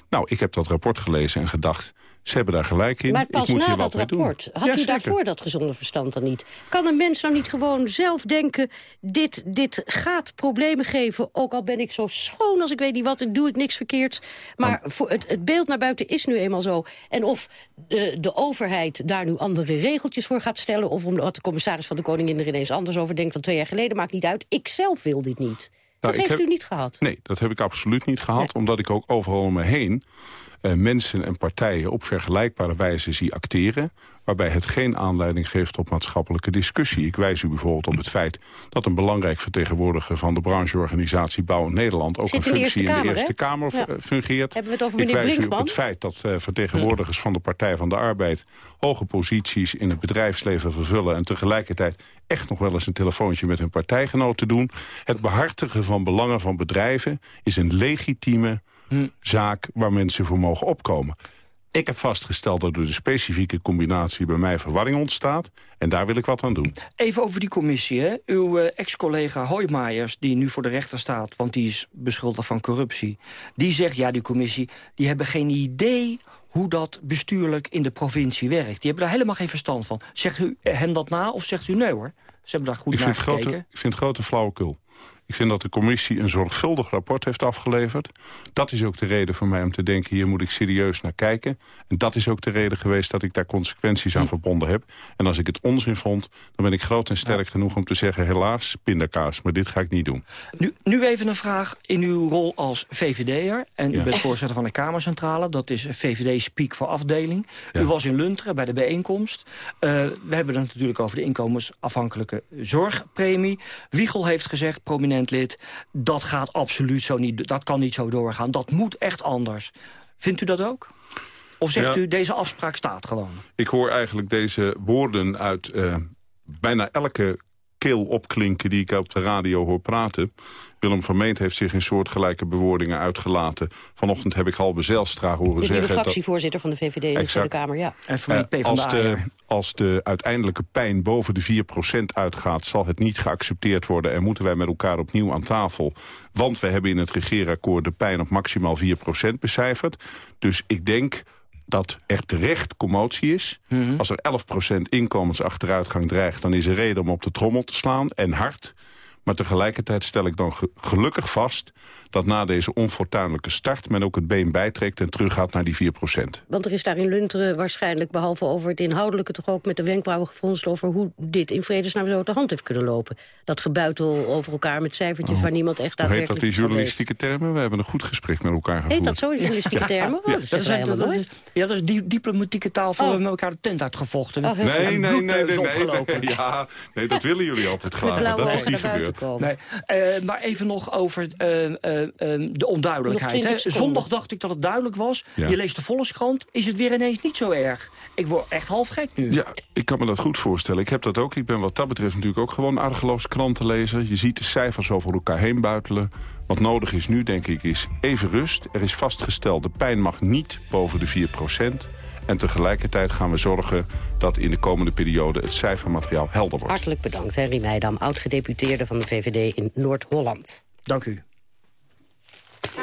Nou, ik heb dat rapport gelezen en gedacht... Ze hebben daar gelijk in. Maar pas ik moet na dat rapport. Doen. Had ja, u daarvoor dat gezonde verstand dan niet? Kan een mens nou niet gewoon zelf denken... dit, dit gaat problemen geven, ook al ben ik zo schoon als ik weet niet wat... en doe ik niks verkeerds. Maar voor het, het beeld naar buiten is nu eenmaal zo. En of de, de overheid daar nu andere regeltjes voor gaat stellen... of omdat de commissaris van de Koningin er ineens anders over denkt... dan twee jaar geleden, maakt niet uit. Ik zelf wil dit niet. Nou, dat heeft heb, u niet gehad? Nee, dat heb ik absoluut niet gehad. Omdat ik ook overal om me heen uh, mensen en partijen op vergelijkbare wijze zie acteren waarbij het geen aanleiding geeft tot maatschappelijke discussie. Ik wijs u bijvoorbeeld op het feit dat een belangrijk vertegenwoordiger... van de brancheorganisatie Bouw Nederland ook een functie in de Eerste Kamer, ja. fungeert. Hebben we het over Ik meneer wijs Brinkman? u op het feit dat uh, vertegenwoordigers van de Partij van de Arbeid... hoge posities in het bedrijfsleven vervullen... en tegelijkertijd echt nog wel eens een telefoontje met hun partijgenoten doen. Het behartigen van belangen van bedrijven is een legitieme zaak waar mensen voor mogen opkomen. Ik heb vastgesteld dat door de specifieke combinatie bij mij verwarring ontstaat. En daar wil ik wat aan doen. Even over die commissie. Hè? Uw uh, ex-collega Hoijmaijers, die nu voor de rechter staat... want die is beschuldigd van corruptie. Die zegt, ja, die commissie, die hebben geen idee hoe dat bestuurlijk in de provincie werkt. Die hebben daar helemaal geen verstand van. Zegt u hem dat na of zegt u nee hoor? Ze hebben daar goed ik naar vind gekeken. Grote, ik vind grote flauwekul. Ik vind dat de commissie een zorgvuldig rapport heeft afgeleverd. Dat is ook de reden voor mij om te denken... hier moet ik serieus naar kijken. En dat is ook de reden geweest dat ik daar consequenties aan verbonden heb. En als ik het onzin vond, dan ben ik groot en sterk genoeg om te zeggen... helaas, pindakaas, maar dit ga ik niet doen. Nu, nu even een vraag in uw rol als VVD'er. En u bent voorzitter van de Kamercentrale. Dat is VVD-speak voor afdeling. U was in Lunteren bij de bijeenkomst. Eh, we hebben het natuurlijk over de inkomensafhankelijke zorgpremie. Wiegel heeft gezegd, prominent dat gaat absoluut zo niet, dat kan niet zo doorgaan. Dat moet echt anders. Vindt u dat ook? Of zegt Ja. u, deze afspraak staat gewoon? Ik hoor eigenlijk deze woorden uit eh, bijna elke keel opklinken die ik op de radio hoor praten. Willem van Meent heeft zich in soortgelijke bewoordingen uitgelaten. Vanochtend heb ik Halbe Zijlstra horen De zeggen... dat- fractievoorzitter van de VVD in de Tweede. Kamer, ja. En van als, de, als de uiteindelijke pijn boven de 4% uitgaat... zal het niet geaccepteerd worden en moeten wij met elkaar opnieuw aan tafel. Want we hebben in het regeerakkoord de pijn op maximaal 4% becijferd. Dus ik denk dat er terecht commotie is. Als er 11% inkomensachteruitgang dreigt... dan is er reden om op de trommel te slaan en hard... Maar tegelijkertijd stel ik dan gelukkig vast dat na deze onfortuinlijke start... men ook het been bijtrekt en teruggaat naar die 4% Want er is daar in Lunteren waarschijnlijk, behalve over het inhoudelijke... toch ook met de wenkbrauwen gefronst over hoe dit in vredesnaam zo de hand heeft kunnen lopen. Dat gebuitel over elkaar met cijfertjes oh. waar niemand echt daadwerkelijk... Heet dat in journalistieke termen? We hebben een goed gesprek met elkaar gevoerd. Heet dat zo in journalistieke termen? ja. dat, zijn, dat, dat, is, ja, dat is die diplomatieke taal voor oh. we met elkaar de tent uitgevochten. Oh, nee, nee, nee, nee, nee, ja, nee, dat willen jullie altijd graag. Dat is niet gebeurd. Nee. Uh, maar even nog over uh, uh, de onduidelijkheid. Hè? Zondag dacht ik dat het duidelijk was. Je leest de Volkskrant, is het weer ineens niet zo erg. Ik word echt half gek nu. Ja, ik kan me dat goed voorstellen. Ik heb dat ook. Ik ben wat dat betreft natuurlijk ook gewoon argeloos krantenlezer. Je ziet de cijfers over elkaar heen buitelen. Wat nodig is nu, denk ik, is even rust. Er is vastgesteld, de pijn mag niet boven de 4 En tegelijkertijd gaan we zorgen dat in de komende periode het cijfermateriaal helder wordt. Hartelijk bedankt, Henry Meidam, oud-gedeputeerde van de VVD in Noord-Holland. Dank u.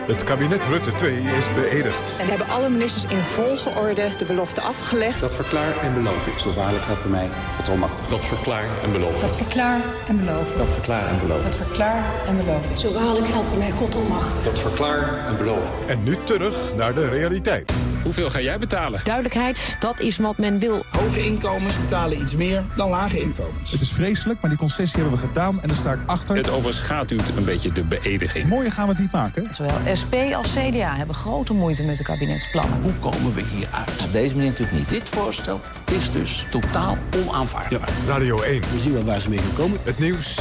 Het kabinet Rutte 2 is beëdigd. En hebben alle ministers in volgorde de belofte afgelegd. Dat verklaar en beloof ik. Zo waarlijk helpen mij God almachtig. Dat verklaar en beloof ik. Dat verklaar en beloof ik. Dat verklaar en beloof ik. Dat verklaar en beloof ik. Zo waarlijk helpen mij God almachtig. Dat verklaar en beloof ik. En nu terug naar de realiteit. Hoeveel ga jij betalen? Duidelijkheid, dat is wat men wil. Hoge inkomens betalen iets meer dan lage inkomens. Het is vreselijk, maar die concessie hebben we gedaan en daar sta ik achter. Het overschaduwt een beetje de beëdiging. Mooier gaan we het niet maken. Zowel SP als CDA hebben grote moeite met de kabinetsplannen. Hoe komen we hier uit? Op deze manier natuurlijk niet. Dit voorstel is dus totaal onaanvaardbaar. Radio 1. We zien wel waar ze mee gaan komen. Het nieuws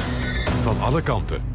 van alle kanten.